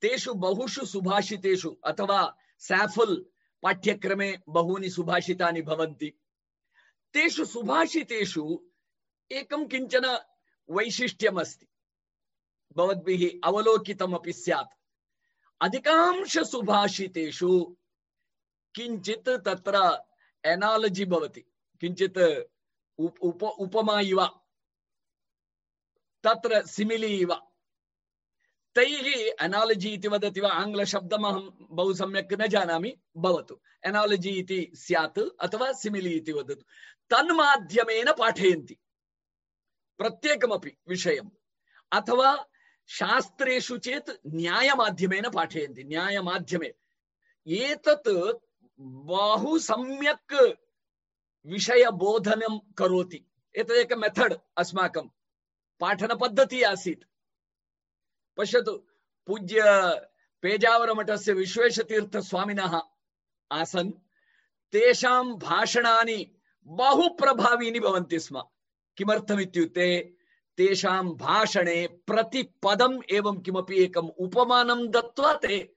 तेषु बहुषु सुभाषितेषु अथवा सैफुल् पाठ्यक्रमे बहूनि सुभाषितानि भवन्ति। तेषु सुभाषितेषु एकं किंचन वैशिष्ट्यमस्ति। भवद्भिः अवलोकितमपि स्यात्। अधिकांशसुभाषितेषु किञ्चित् तत्र एनालजि भवति। किञ्चित् उप उप, उपमा इव। तत्र सिमिलि इव। तैः एनालजि इति वदति वा आङ्ग्लशब्दमहं बहु सम्यक् न जानामि, भवतु। एनालजि इति स्यात् अथवा सिमिलि इति वदतु। तन्माध्यमेन पाठयन्ति। प्रत्येकमपि विषयम्। अथवा शास्त्रेषु चेत् न्यायमाध्यमेन पाठयन्ति, न्यायमाध्यमे। एतत् बहु सम्यक् विषयबोधनं करोति। एतदेक मेथड् अस्माकं पाठनपद्धतिः आसीत्। पश्यतु, पूज्य पेजावरमठस्य विश्वेशतीर्थस्वामिनः आसन्, तेषां भाषणानि बहु भवन्ति स्म। किमर्थमित्युक्ते तेषां भाषणे प्रतिपदम् एवं किमपि एकम् उपमानं दत्त्वा ते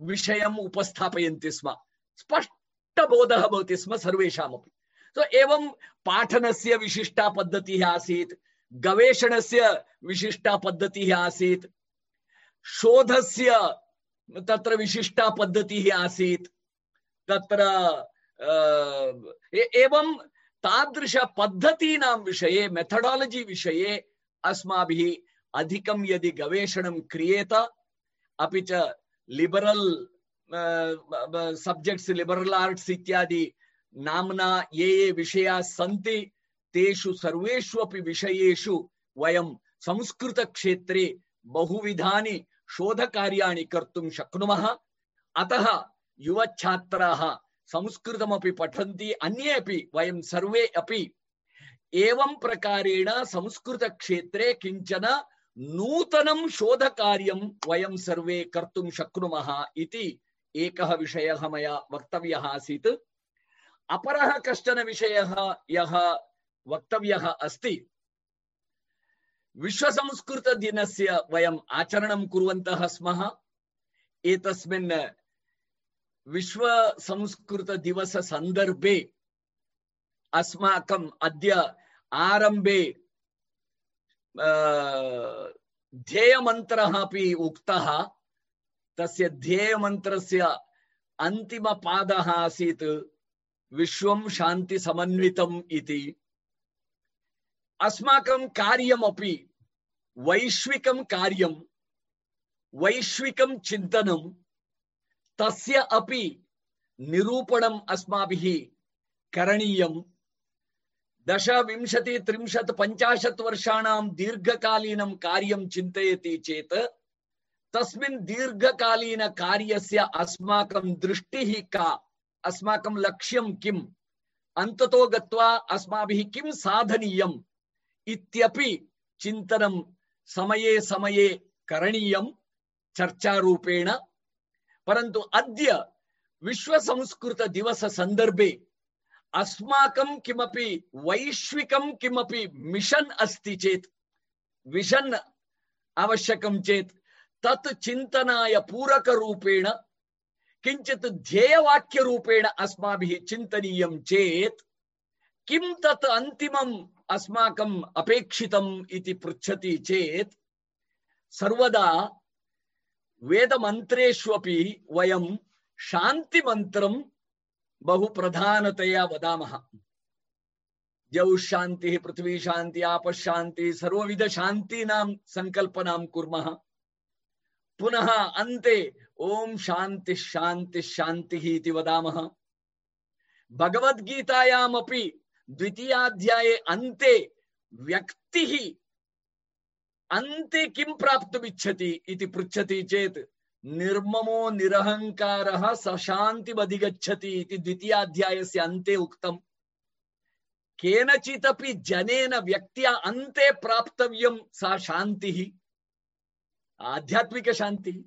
विषयम् उपस्थापयन्ति स्म। स्पष्टबोधः भवति स्म सर्वेषामपि। तो एवं पाठनस्य विशिष्टा पद्धतिः आसीत्, गवेषणस्य विशिष्टा पद्धतिः आसीत्, शोधस्य तत्र विशिष्टा पद्धतिः आसीत्, तत्र एवं तादृशपद्धतीनां विषये मेथडालजि विषये अस्माभिः अधिकं यदि गवेषणं क्रियेत, अपि च लिबरल् सब्जेक्ट्स् लिबरल् आर्ट्स् इत्यादि नाम्ना ये ये विषयाः सन्ति, तेषु सर्वेषु अपि विषयेषु वयं संस्कृतक्षेत्रे बहुविधानि शोधकार्याणि कर्तुं शक्नुमः। अतः युवच्छात्राः संस्कृतमपि पठन्ति, अन्ये अपि वयं सर्वे अपि एवं प्रकारेण संस्कृतक्षेत्रे किंचन नूतनं शोधकार्यं वयं सर्वे कर्तुं शक्नुमः इति एकः विषयः मया वक्तव्यः आसीत्। अपरः कश्चन विषयः यः वक्तव्यः अस्ति, विश्वसंस्कृतदिनस्य वयम् आचरणं कुर्वन्तः स्मः। एतस्मिन् विश्वसंस्कृतदिवससन्दर्भे अस्माकम् अद्य आरम्भे ध्येयमन्त्रः अपि उक्तः। तस्य ध्येयमन्त्रस्य अन्तिमपादः आसीत्, विश्वं शान्तिसमन्वितम् इति। अस्माकं कार्यमपि वैश्विकं कार्यं, वैश्विकं चिन्तनं, तस्य अपि निरूपणम् अस्माभिः करणीयं दश विंशति त्रिंशत् पञ्चाशत् वर्षाणां दीर्घकालीनं कार्यं चिन्तयति चेत् तस्मिन् दीर्घकालीनकार्यस्य अस्माकं दृष्टिः का, अस्माकं लक्ष्यं किम्? अन्ततो गत्वा अस्माभिः किं साधनीयम् इत्यपि चिन्तनं समये समये करणीयं चर्चारूपेण। परन्तु अद्य विश्वसंस्कृतदिवससन्दर्भे अस्माकं किमपि, वैश्विकं किमपि मिशन् अस्ति चेत्, विशन् आवश्यकं चेत्, तत् चिन्तनाय पूरकरूपेण, किञ्चित् ध्येयवाक्यरूपेण अस्माभिः चिन्तनीयं चेत्, किं तत् अन्तिमम् अस्माकम् अपेक्षितम् इति पृच्छति चेत्, सर्वदा वेदमन्त्रेष्वपि वयं शान्तिमन्त्रं बहु प्रधानतया वदामः। जौ शान्तिः, पृथ्वी शान्ति आपशान्ति सर्वविधशान्तीनां सङ्कल्पनां कुर्मः। पुनः अन्ते ॐ शान्तिः शान्तिः शान्तिः इति वदामः। भगवद्गीतायामपि द्वितीयाध्याये अन्ते व्यक्तिः, अन्ते किं प्राप्तुमिच्छति इति पृच्छति चेत् निर्ममो निरहङ्कारः स शान्तिमधिगच्छति इति द्वितीयाध्यायस्य अन्ते उक्तम् केनचिदपि जनेन व्यक्त्या अन्ते प्राप्तव्यं सा शान्तिः, आध्यात्मिकशान्तिः,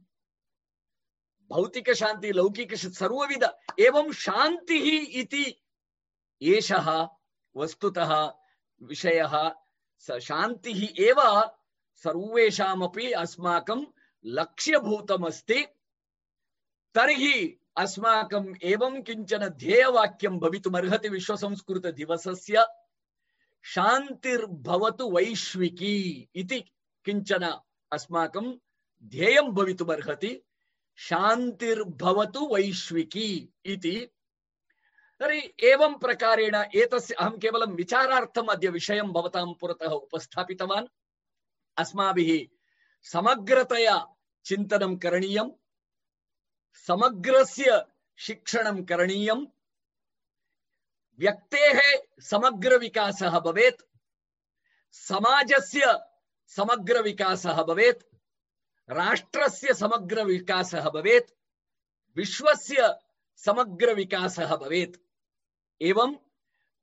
भौतिकशान्तिः लौकिक सर्वविध, एवं शान्तिः इति एषः वस्तुतः विषयः। स शान्तिः एव सर्वेषामपि अस्माकं लक्ष्यभूतमस्ति। तर्हि अस्माकम् एवं किंचन ध्येयवाक्यं भवितुमर्हति विश्वसंस्कृतदिवसस्य शान्तिर्भवतु वैश्विकी इति किंचन अस्माकं ध्येयं भवितुमर्हति। शान्तिर्भवतु वैश्विकी इति। तर्हि एवं प्रकारेण एतस्य अहं केवलं विचारार्थम् अद्य विषयं भवतां पुरतः उपस्थापितवान्। अस्माभिः समग्रतया चिन्तनं करणीयं, समग्रस्य शिक्षणं करणीयं, व्यक्तेः समग्रविकासः भवेत्, समाजस्य समग्रविकासः भवेत्, राष्ट्रस्य समग्रविकासः भवेत्, विश्वस्य समग्रविकासः भवेत्। एवं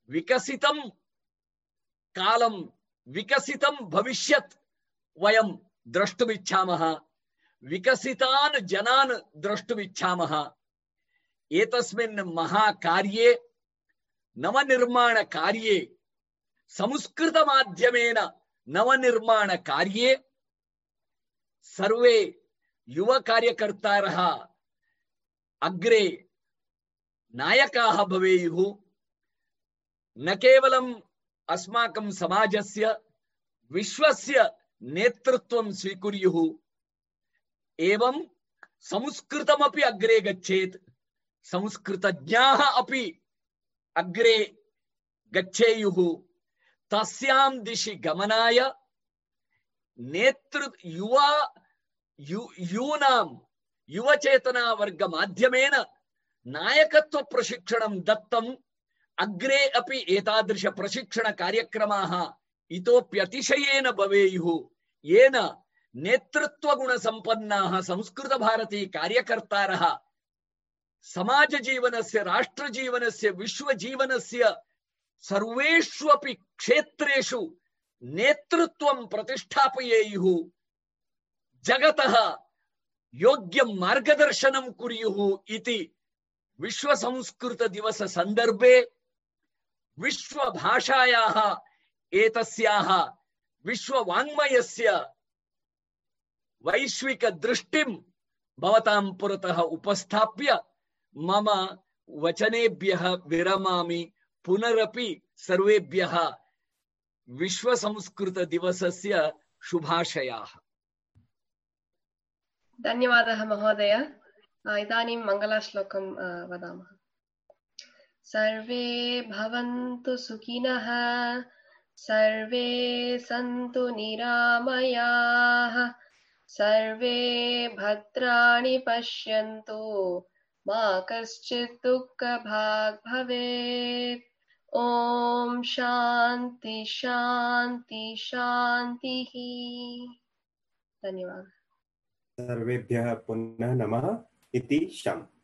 विकसितं कालं, विकसितं भविष्यत् वयं द्रष्टुमिच्छामः। विकसितान् जनान् द्रष्टुमिच्छामः। एतस्मिन् महाकार्ये, नवनिर्माणकार्ये, संस्कृतमाध्यमेन नवनिर्माणकार्ये सर्वे युवकार्यकर्तारः अग्रे नायकाः भवेयुः। न केवलम् अस्माकं समाजस्य, विश्वस्य नेतृत्वं स्वीकुर्युः। एवं संस्कृतमपि अग्रे गच्छेत्। संस्कृतज्ञाः अपि अग्रे गच्छेयुः। तस्यां दिशि गमनाय नेतृ युवा यु यूनां युवचेतनावर्गमाध्यमेन नायकत्वप्रशिक्षणं दत्तम्। अग्रे अपि एतादृशप्रशिक्षणकार्यक्रमाः इतोप्यतिशयेन भवेयुः। येन नेतृत्वगुणसम्पन्नाः, संस्कृतभारती कार्यकर्तारः, समाजजीवनस्य, राष्ट्रजीवनस्य, विश्वजीवनस्य सर्वेषु अपि क्षेत्रेषु नेतृत्वं प्रतिष्ठापयेयुः। जगतः योग्यं मार्गदर्शनं कुर्युः इति विश्वसंस्कृतदिवससन्दर्भे विश्वभाषायाः एतस्याः विश्ववाङ्मयस्य वैश्विकदृष्टिं भवतां पुरतः उपस्थाप्य मम वचनेभ्यः विरमामि, पुनरपि सर्वेभ्यः विश्वसंस्कृतदिवसस्य शुभाशयाः। धन्यवादः महोदय। इदानीं मङ्गलाश्लोकं वदामः। सर्वे भवन्तु सुखिनः। सर्वे सन्तु निरामयाः, सर्वे भद्राणि पश्यन्तु, मा कश्चित् दुःखभाग् भवेत्। ॐ शान्ति शान्ति, शान्तिः। धन्यवादः। सर्वेभ्यः पुनः नमः इति शम्।